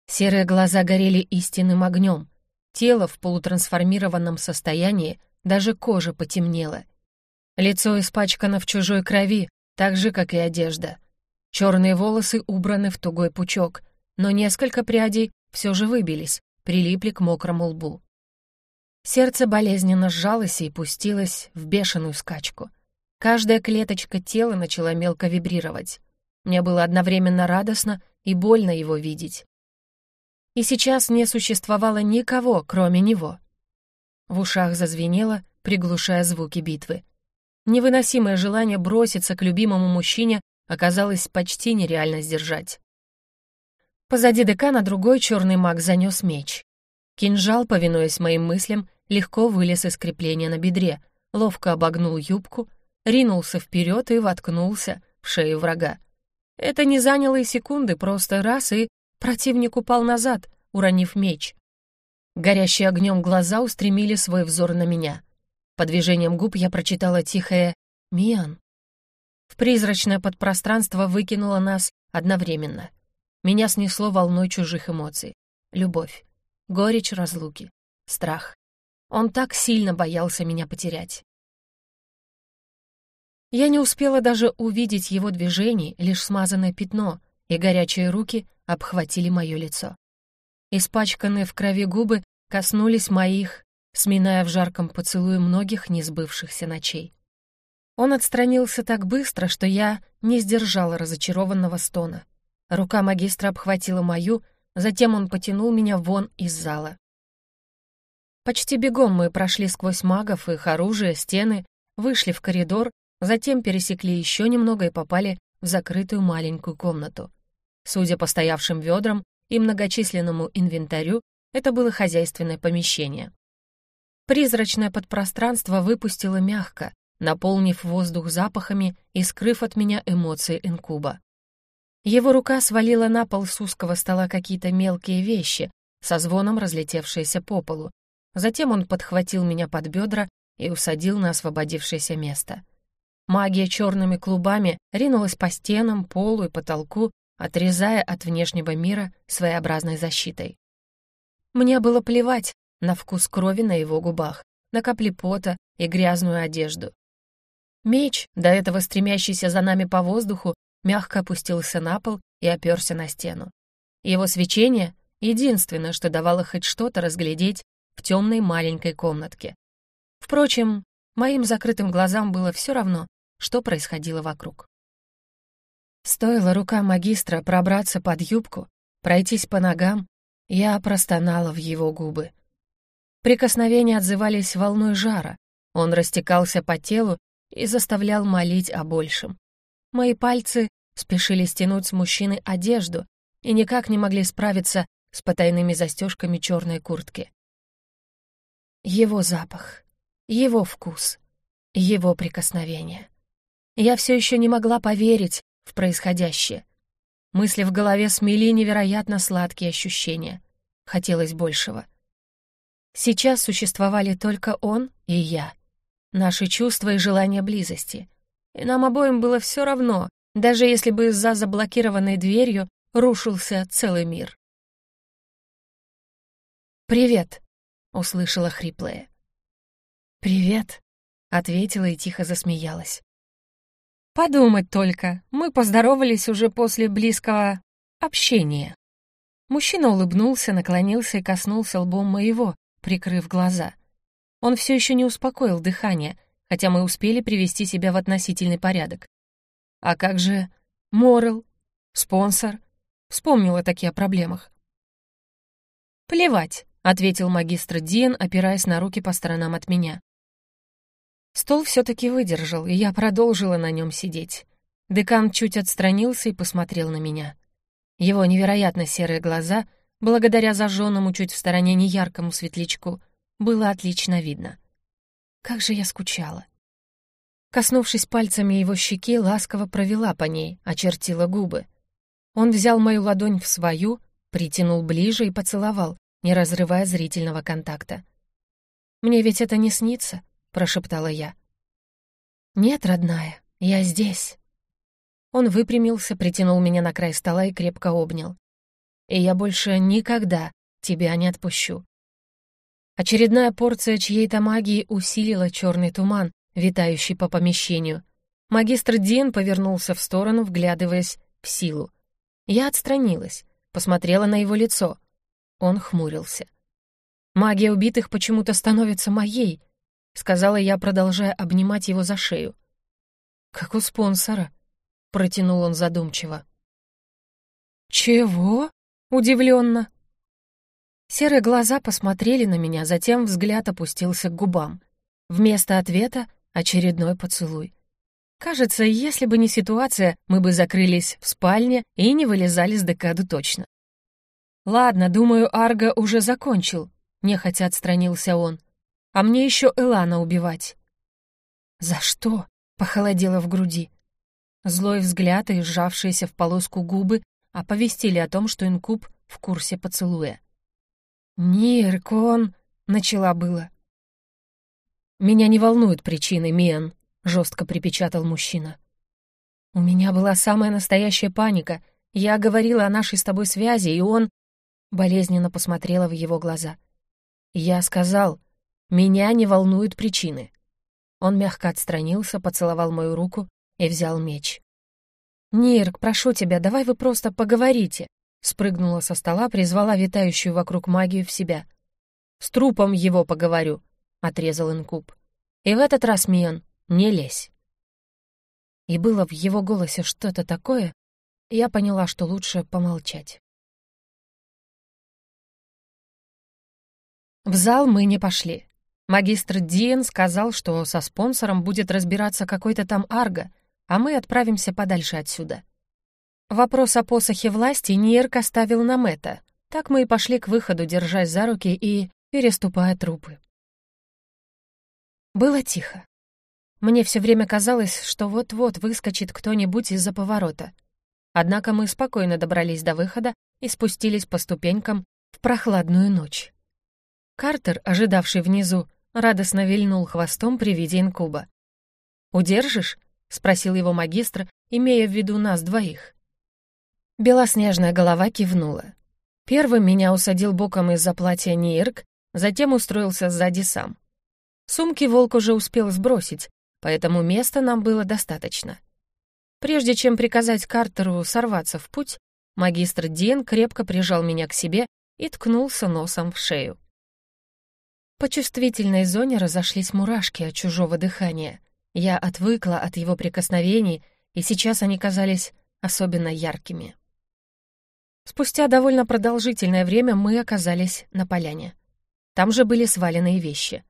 Серые глаза горели истинным огнем. Тело в полутрансформированном состоянии, даже кожа потемнела. Лицо испачкано в чужой крови, так же, как и одежда. Черные волосы убраны в тугой пучок, но несколько прядей все же выбились, прилипли к мокрому лбу. Сердце болезненно сжалось и пустилось в бешеную скачку. Каждая клеточка тела начала мелко вибрировать. Мне было одновременно радостно и больно его видеть. И сейчас не существовало никого, кроме него. В ушах зазвенело, приглушая звуки битвы. Невыносимое желание броситься к любимому мужчине оказалось почти нереально сдержать. Позади декана другой черный маг занес меч. Кинжал, повинуясь моим мыслям, легко вылез из крепления на бедре, ловко обогнул юбку, ринулся вперед и воткнулся в шею врага. Это не заняло и секунды, просто раз, и противник упал назад, уронив меч. Горящие огнем глаза устремили свой взор на меня. По движением губ я прочитала тихое «Миан». В призрачное подпространство выкинуло нас одновременно. Меня снесло волной чужих эмоций. Любовь, горечь разлуки, страх. Он так сильно боялся меня потерять. Я не успела даже увидеть его движений, лишь смазанное пятно, и горячие руки обхватили мое лицо. Испачканные в крови губы коснулись моих, сминая в жарком поцелуе многих несбывшихся ночей. Он отстранился так быстро, что я не сдержала разочарованного стона. Рука магистра обхватила мою, затем он потянул меня вон из зала. Почти бегом мы прошли сквозь магов, их оружие, стены, вышли в коридор, затем пересекли еще немного и попали в закрытую маленькую комнату. Судя по стоявшим ведрам и многочисленному инвентарю, это было хозяйственное помещение. Призрачное подпространство выпустило мягко, наполнив воздух запахами и скрыв от меня эмоции инкуба. Его рука свалила на пол с узкого стола какие-то мелкие вещи, со звоном разлетевшиеся по полу. Затем он подхватил меня под бедра и усадил на освободившееся место. Магия черными клубами ринулась по стенам, полу и потолку, отрезая от внешнего мира своеобразной защитой. Мне было плевать на вкус крови на его губах, на капли пота и грязную одежду. Меч, до этого стремящийся за нами по воздуху, мягко опустился на пол и оперся на стену. Его свечение — единственное, что давало хоть что-то разглядеть в темной маленькой комнатке. Впрочем, моим закрытым глазам было все равно, что происходило вокруг. Стоило рукам магистра пробраться под юбку, пройтись по ногам, я простонала в его губы. Прикосновения отзывались волной жара, он растекался по телу и заставлял молить о большем. Мои пальцы спешили стянуть с мужчины одежду и никак не могли справиться с потайными застежками черной куртки. Его запах, его вкус, его прикосновение. Я все еще не могла поверить в происходящее. Мысли в голове смели невероятно сладкие ощущения. Хотелось большего. Сейчас существовали только он и я. Наши чувства и желание близости и нам обоим было все равно, даже если бы за заблокированной дверью рушился целый мир. «Привет», — услышала хриплая. «Привет», — ответила и тихо засмеялась. «Подумать только, мы поздоровались уже после близкого общения». Мужчина улыбнулся, наклонился и коснулся лбом моего, прикрыв глаза. Он все еще не успокоил дыхание, хотя мы успели привести себя в относительный порядок. А как же Морел, спонсор? Вспомнила таки о проблемах. «Плевать», — ответил магистр Диен, опираясь на руки по сторонам от меня. Стол все-таки выдержал, и я продолжила на нем сидеть. Декан чуть отстранился и посмотрел на меня. Его невероятно серые глаза, благодаря зажженному чуть в стороне неяркому светлячку, было отлично видно. Как же я скучала. Коснувшись пальцами его щеки, ласково провела по ней, очертила губы. Он взял мою ладонь в свою, притянул ближе и поцеловал, не разрывая зрительного контакта. «Мне ведь это не снится», — прошептала я. «Нет, родная, я здесь». Он выпрямился, притянул меня на край стола и крепко обнял. «И я больше никогда тебя не отпущу». Очередная порция чьей-то магии усилила черный туман, витающий по помещению. Магистр Дин повернулся в сторону, вглядываясь в силу. Я отстранилась, посмотрела на его лицо. Он хмурился. «Магия убитых почему-то становится моей», — сказала я, продолжая обнимать его за шею. «Как у спонсора», — протянул он задумчиво. «Чего?» — удивленно. Серые глаза посмотрели на меня, затем взгляд опустился к губам. Вместо ответа — очередной поцелуй. Кажется, если бы не ситуация, мы бы закрылись в спальне и не вылезали с декаду точно. «Ладно, думаю, Арго уже закончил», — нехотя отстранился он. «А мне еще Элана убивать». «За что?» — похолодело в груди. Злой взгляд и сжавшиеся в полоску губы оповестили о том, что инкуб в курсе поцелуя. «Нирк, он...» — начала было. «Меня не волнуют причины, Миан», — жестко припечатал мужчина. «У меня была самая настоящая паника. Я говорила о нашей с тобой связи, и он...» Болезненно посмотрела в его глаза. «Я сказал, меня не волнуют причины». Он мягко отстранился, поцеловал мою руку и взял меч. «Нирк, прошу тебя, давай вы просто поговорите», спрыгнула со стола, призвала витающую вокруг магию в себя. «С трупом его поговорю», — отрезал инкуб. «И в этот раз, Мион, не лезь». И было в его голосе что-то такое, я поняла, что лучше помолчать. В зал мы не пошли. Магистр Диен сказал, что со спонсором будет разбираться какой-то там Арго, а мы отправимся подальше отсюда. Вопрос о посохе власти Нирк оставил нам это. Так мы и пошли к выходу, держась за руки и переступая трупы. Было тихо. Мне все время казалось, что вот-вот выскочит кто-нибудь из-за поворота. Однако мы спокойно добрались до выхода и спустились по ступенькам в прохладную ночь. Картер, ожидавший внизу, радостно вильнул хвостом при виде инкуба. «Удержишь?» — спросил его магистр, имея в виду нас двоих. Белоснежная голова кивнула. Первым меня усадил боком из-за платья Нирк, затем устроился сзади сам. Сумки волк уже успел сбросить, поэтому места нам было достаточно. Прежде чем приказать Картеру сорваться в путь, магистр Ден крепко прижал меня к себе и ткнулся носом в шею. По чувствительной зоне разошлись мурашки от чужого дыхания. Я отвыкла от его прикосновений, и сейчас они казались особенно яркими. Спустя довольно продолжительное время мы оказались на поляне. Там же были сваленные вещи.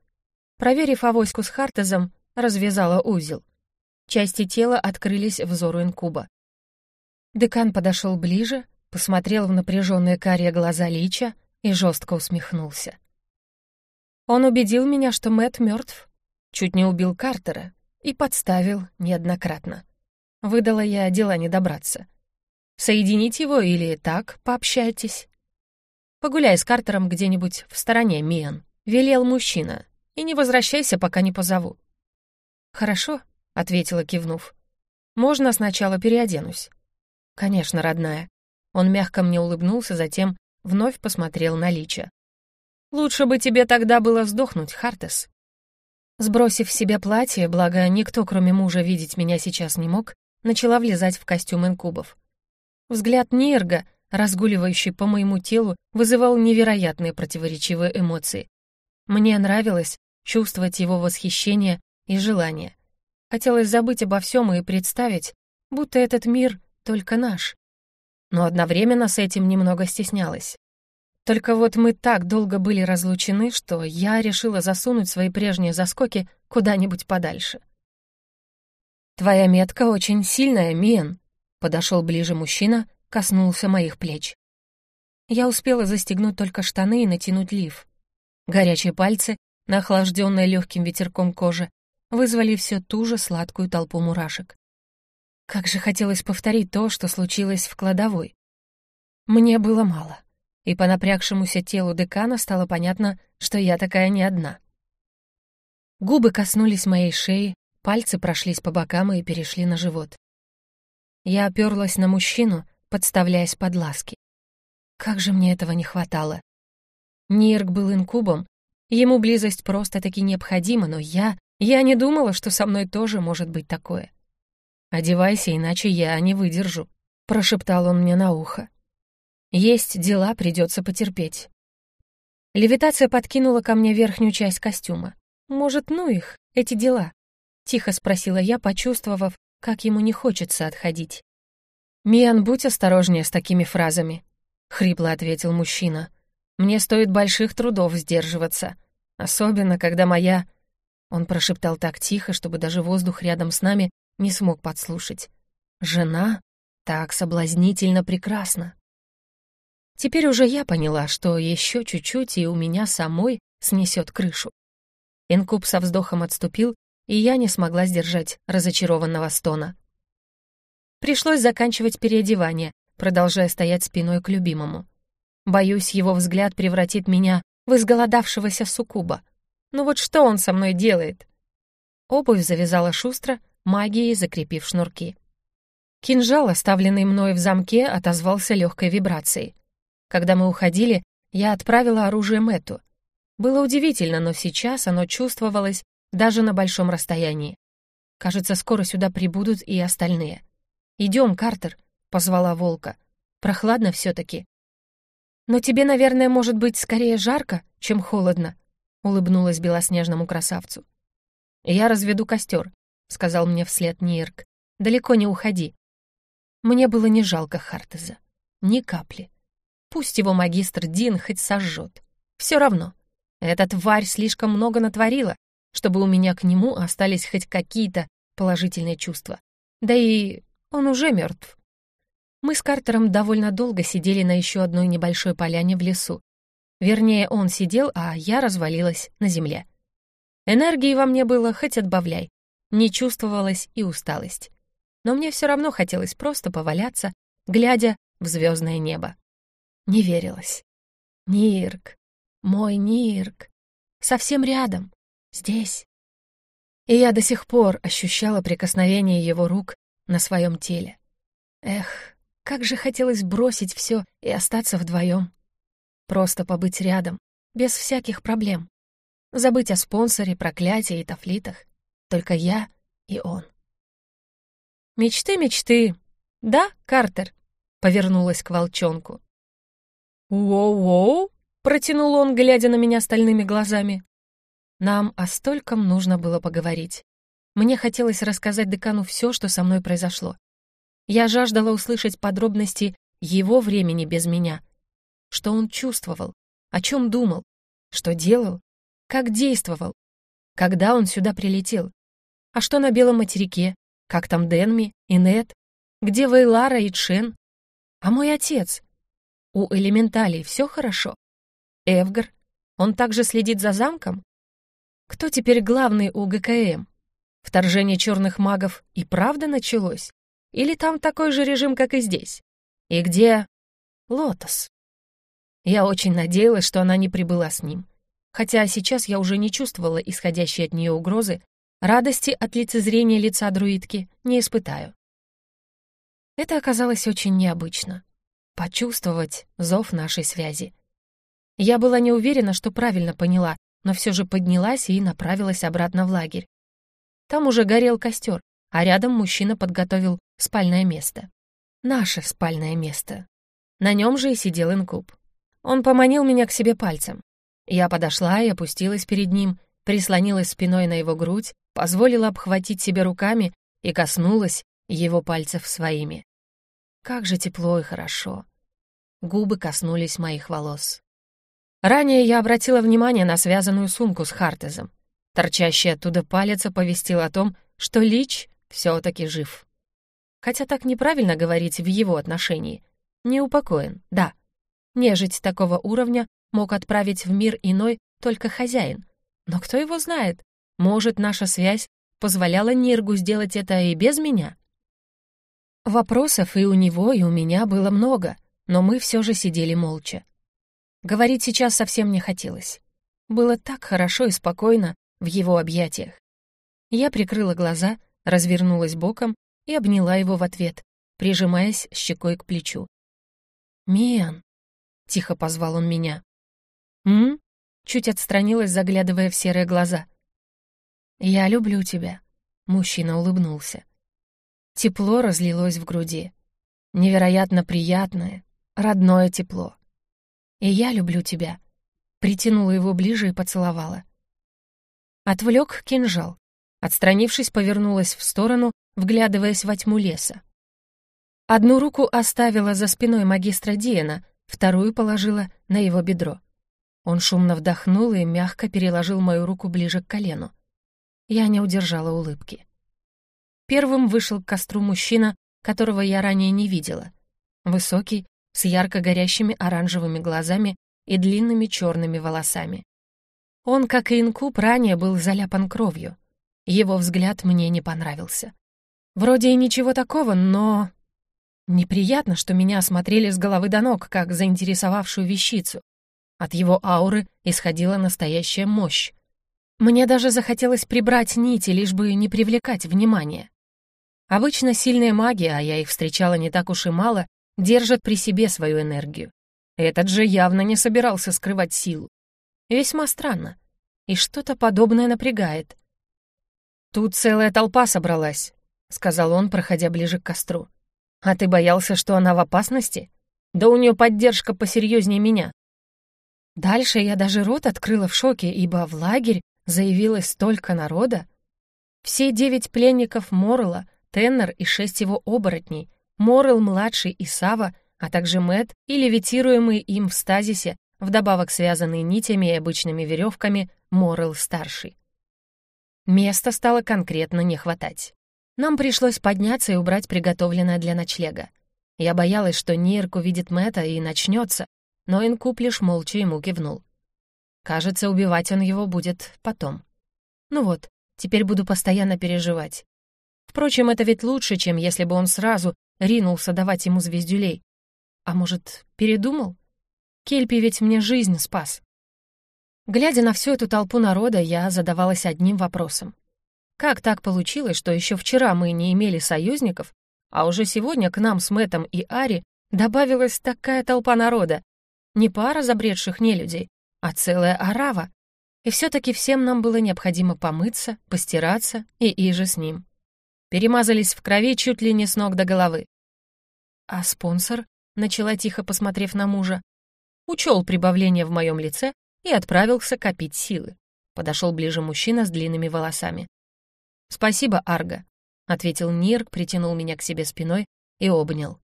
Проверив авоську с Хартезом, развязала узел. Части тела открылись взору инкуба. Декан подошел ближе, посмотрел в напряженные карие глаза Лича и жестко усмехнулся. Он убедил меня, что Мэт мертв, чуть не убил Картера и подставил неоднократно. Выдала я дела не добраться. Соединить его или так пообщайтесь. Погуляй с Картером где-нибудь в стороне, Миан, велел мужчина, и не возвращайся, пока не позову. «Хорошо», — ответила, кивнув. «Можно сначала переоденусь». «Конечно, родная». Он мягко мне улыбнулся, затем вновь посмотрел на Лича. «Лучше бы тебе тогда было сдохнуть, Хартес». Сбросив в себя платье, благо никто, кроме мужа, видеть меня сейчас не мог, начала влезать в костюм инкубов. Взгляд Нерга, разгуливающий по моему телу, вызывал невероятные противоречивые эмоции. Мне нравилось чувствовать его восхищение и желание. Хотелось забыть обо всем и представить, будто этот мир только наш. Но одновременно с этим немного стеснялась. Только вот мы так долго были разлучены, что я решила засунуть свои прежние заскоки куда-нибудь подальше. «Твоя метка очень сильная, Миен», — подошел ближе мужчина, коснулся моих плеч. Я успела застегнуть только штаны и натянуть лиф. Горячие пальцы, нахлажденные легким ветерком кожи, вызвали все ту же сладкую толпу мурашек. Как же хотелось повторить то, что случилось в кладовой. Мне было мало и по напрягшемуся телу декана стало понятно, что я такая не одна. Губы коснулись моей шеи, пальцы прошлись по бокам и перешли на живот. Я оперлась на мужчину, подставляясь под ласки. Как же мне этого не хватало. Нирк был инкубом, ему близость просто-таки необходима, но я... Я не думала, что со мной тоже может быть такое. «Одевайся, иначе я не выдержу», — прошептал он мне на ухо. Есть дела, придется потерпеть. Левитация подкинула ко мне верхнюю часть костюма. «Может, ну их, эти дела?» — тихо спросила я, почувствовав, как ему не хочется отходить. «Миан, будь осторожнее с такими фразами», — хрипло ответил мужчина. «Мне стоит больших трудов сдерживаться, особенно когда моя...» Он прошептал так тихо, чтобы даже воздух рядом с нами не смог подслушать. «Жена так соблазнительно прекрасна». Теперь уже я поняла, что еще чуть-чуть, и у меня самой снесет крышу. Инкуб со вздохом отступил, и я не смогла сдержать разочарованного стона. Пришлось заканчивать переодевание, продолжая стоять спиной к любимому. Боюсь, его взгляд превратит меня в изголодавшегося суккуба. Ну вот что он со мной делает? Обувь завязала шустро, магией закрепив шнурки. Кинжал, оставленный мной в замке, отозвался легкой вибрацией. Когда мы уходили, я отправила оружие Мэтту. Было удивительно, но сейчас оно чувствовалось даже на большом расстоянии. Кажется, скоро сюда прибудут и остальные. «Идем, Картер», — позвала волка. «Прохладно все-таки». «Но тебе, наверное, может быть скорее жарко, чем холодно», — улыбнулась белоснежному красавцу. «Я разведу костер», — сказал мне вслед Нирк. «Далеко не уходи». Мне было не жалко Хартеза. Ни капли. Пусть его магистр Дин хоть сожжет. Все равно. Эта тварь слишком много натворила, чтобы у меня к нему остались хоть какие-то положительные чувства. Да и он уже мертв. Мы с Картером довольно долго сидели на еще одной небольшой поляне в лесу. Вернее, он сидел, а я развалилась на земле. Энергии во мне было хоть отбавляй. Не чувствовалась и усталость. Но мне все равно хотелось просто поваляться, глядя в звездное небо. Не верилось. Нирк, мой Нирк, совсем рядом, здесь. И я до сих пор ощущала прикосновение его рук на своем теле. Эх, как же хотелось бросить все и остаться вдвоем. Просто побыть рядом, без всяких проблем. Забыть о спонсоре, проклятии и тафлитах. Только я и он. «Мечты, мечты!» «Да, Картер?» — повернулась к волчонку. «Воу-воу!» — протянул он, глядя на меня стальными глазами. Нам о стольком нужно было поговорить. Мне хотелось рассказать декану все, что со мной произошло. Я жаждала услышать подробности его времени без меня. Что он чувствовал, о чем думал, что делал, как действовал, когда он сюда прилетел, а что на Белом материке, как там Денми и Нет, где Вейлара и Чен, а мой отец, у элементалей все хорошо? Эвгар? Он также следит за замком? Кто теперь главный у ГКМ? Вторжение черных магов и правда началось? Или там такой же режим, как и здесь? И где Лотос? Я очень надеялась, что она не прибыла с ним. Хотя сейчас я уже не чувствовала исходящей от нее угрозы, радости от лицезрения лица друидки не испытаю. Это оказалось очень необычно почувствовать зов нашей связи. Я была не уверена, что правильно поняла, но все же поднялась и направилась обратно в лагерь. Там уже горел костер, а рядом мужчина подготовил спальное место. Наше спальное место. На нем же и сидел инкуб. Он поманил меня к себе пальцем. Я подошла и опустилась перед ним, прислонилась спиной на его грудь, позволила обхватить себя руками и коснулась его пальцев своими. Как же тепло и хорошо. Губы коснулись моих волос. Ранее я обратила внимание на связанную сумку с Хартезом. Торчащий оттуда палец оповестил о том, что Лич все-таки жив. Хотя так неправильно говорить в его отношении. Не упокоен, да. Нежить такого уровня мог отправить в мир иной только хозяин. Но кто его знает? Может, наша связь позволяла Ниргу сделать это и без меня? Вопросов и у него, и у меня было много, но мы все же сидели молча. Говорить сейчас совсем не хотелось. Было так хорошо и спокойно в его объятиях. Я прикрыла глаза, развернулась боком и обняла его в ответ, прижимаясь щекой к плечу. «Миан!» — тихо позвал он меня. «М?» — чуть отстранилась, заглядывая в серые глаза. «Я люблю тебя», — мужчина улыбнулся. Тепло разлилось в груди. Невероятно приятное, родное тепло. «И я люблю тебя», — притянула его ближе и поцеловала. Отвлек кинжал. Отстранившись, повернулась в сторону, вглядываясь во тьму леса. Одну руку оставила за спиной магистра Диена, вторую положила на его бедро. Он шумно вдохнул и мягко переложил мою руку ближе к колену. Я не удержала улыбки. Первым вышел к костру мужчина, которого я ранее не видела. Высокий, с ярко горящими оранжевыми глазами и длинными черными волосами. Он, как и инкуб, ранее был заляпан кровью. Его взгляд мне не понравился. Вроде и ничего такого, но... Неприятно, что меня осмотрели с головы до ног, как заинтересовавшую вещицу. От его ауры исходила настоящая мощь. Мне даже захотелось прибрать нити, лишь бы не привлекать внимания. Обычно сильные маги, а я их встречала не так уж и мало, держат при себе свою энергию. Этот же явно не собирался скрывать силу. Весьма странно. И что-то подобное напрягает. «Тут целая толпа собралась», — сказал он, проходя ближе к костру. «А ты боялся, что она в опасности? Да у нее поддержка посерьезнее меня». Дальше я даже рот открыла в шоке, ибо в лагерь заявилось столько народа. Все девять пленников Моррелла, Теннер и шесть его оборотней, Моррелл-младший и Сава, а также Мэт и левитируемый им в стазисе, вдобавок связанный нитями и обычными веревками, Моррелл-старший. Места стало конкретно не хватать. Нам пришлось подняться и убрать приготовленное для ночлега. Я боялась, что Нирк увидит Мэтта и начнется, но Инкуб лишь молча ему кивнул. Кажется, убивать он его будет потом. Ну вот, теперь буду постоянно переживать. Впрочем, это ведь лучше, чем если бы он сразу ринулся давать ему звездюлей. А может, передумал? Кельпи ведь мне жизнь спас. Глядя на всю эту толпу народа, я задавалась одним вопросом. Как так получилось, что еще вчера мы не имели союзников, а уже сегодня к нам с Мэтом и Ари добавилась такая толпа народа? Не пара забредших нелюдей, а целая орава. И все-таки всем нам было необходимо помыться, постираться и иже с ним перемазались в крови чуть ли не с ног до головы. «А спонсор?» — начала тихо, посмотрев на мужа. Учел прибавление в моем лице и отправился копить силы. Подошел ближе мужчина с длинными волосами. «Спасибо, Арго», — ответил Нирк, притянул меня к себе спиной и обнял.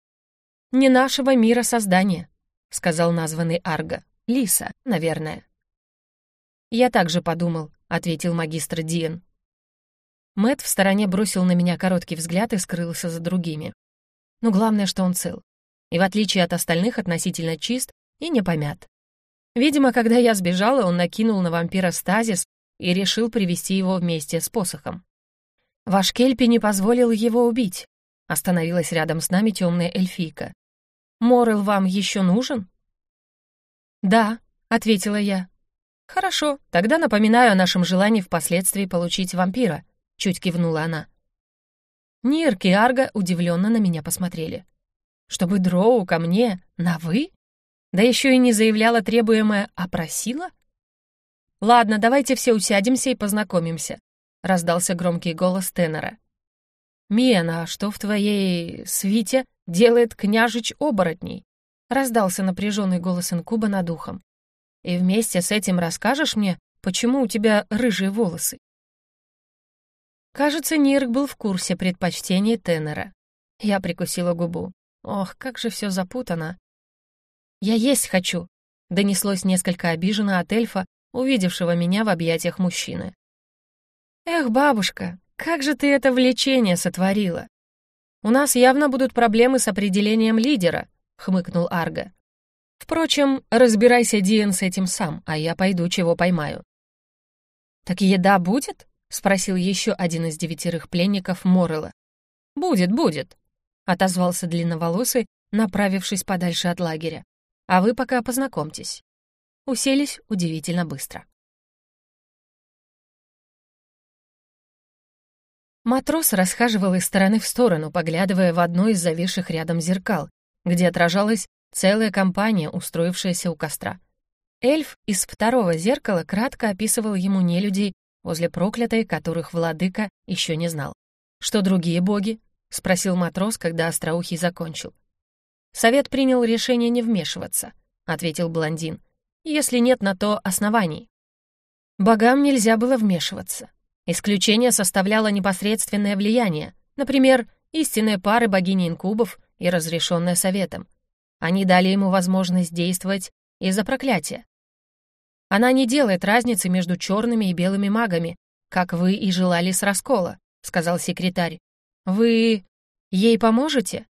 «Не нашего мира создания», — сказал названный Арго. «Лиса, наверное». «Я также подумал», — ответил магистр Диен. Мэт в стороне бросил на меня короткий взгляд и скрылся за другими. Но главное, что он цел. И в отличие от остальных, относительно чист и не помят. Видимо, когда я сбежала, он накинул на вампира стазис и решил привести его вместе с посохом. Ваш Кельпи не позволил его убить. Остановилась рядом с нами темная эльфийка. Морел вам еще нужен? Да, ответила я. Хорошо, тогда напоминаю о нашем желании впоследствии получить вампира. — чуть кивнула она. Нирк и Арга удивленно на меня посмотрели. «Чтобы Дроу ко мне на «вы»? Да еще и не заявляла требуемое, а просила?» «Ладно, давайте все усядемся и познакомимся», — раздался громкий голос тенора. «Миена, а что в твоей свите делает княжич оборотней?» — раздался напряженный голос инкуба над ухом. «И вместе с этим расскажешь мне, почему у тебя рыжие волосы?» Кажется, Нирк был в курсе предпочтений Теннера. Я прикусила губу. Ох, как же все запутано. «Я есть хочу», донеслось несколько обиженно от эльфа, увидевшего меня в объятиях мужчины. «Эх, бабушка, как же ты это влечение сотворила! У нас явно будут проблемы с определением лидера», — хмыкнул Арго. «Впрочем, разбирайся, Диэн, с этим сам, а я пойду, чего поймаю». «Так еда будет?» — спросил еще один из девятерых пленников Моррелла. «Будет, будет», — отозвался длинноволосый, направившись подальше от лагеря. «А вы пока познакомьтесь». Уселись удивительно быстро. Матрос расхаживал из стороны в сторону, поглядывая в одно из зависших рядом зеркал, где отражалась целая компания, устроившаяся у костра. Эльф из второго зеркала кратко описывал ему нелюдей возле проклятой, которых владыка еще не знал. «Что другие боги?» — спросил матрос, когда Остроухий закончил. «Совет принял решение не вмешиваться», — ответил блондин, «если нет на то оснований». Богам нельзя было вмешиваться. Исключение составляло непосредственное влияние, например, истинные пары богини инкубов и разрешенное советом. Они дали ему возможность действовать из-за проклятия. Она не делает разницы между черными и белыми магами, как вы и желали с раскола», — сказал секретарь. «Вы ей поможете?»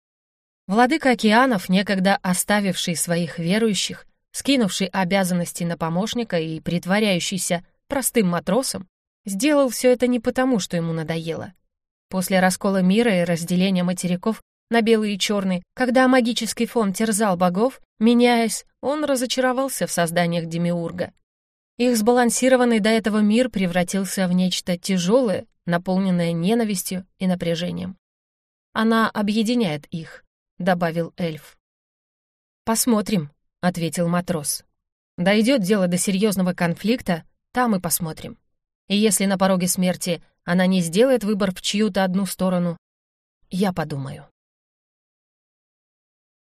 Владыка океанов, некогда оставивший своих верующих, скинувший обязанности на помощника и притворяющийся простым матросом, сделал все это не потому, что ему надоело. После раскола мира и разделения материков на белый и черный, когда магический фон терзал богов, меняясь, он разочаровался в созданиях Демиурга. Их сбалансированный до этого мир превратился в нечто тяжелое, наполненное ненавистью и напряжением. «Она объединяет их», — добавил эльф. «Посмотрим», — ответил матрос. «Дойдет дело до серьезного конфликта, там и посмотрим. И если на пороге смерти она не сделает выбор в чью-то одну сторону, я подумаю».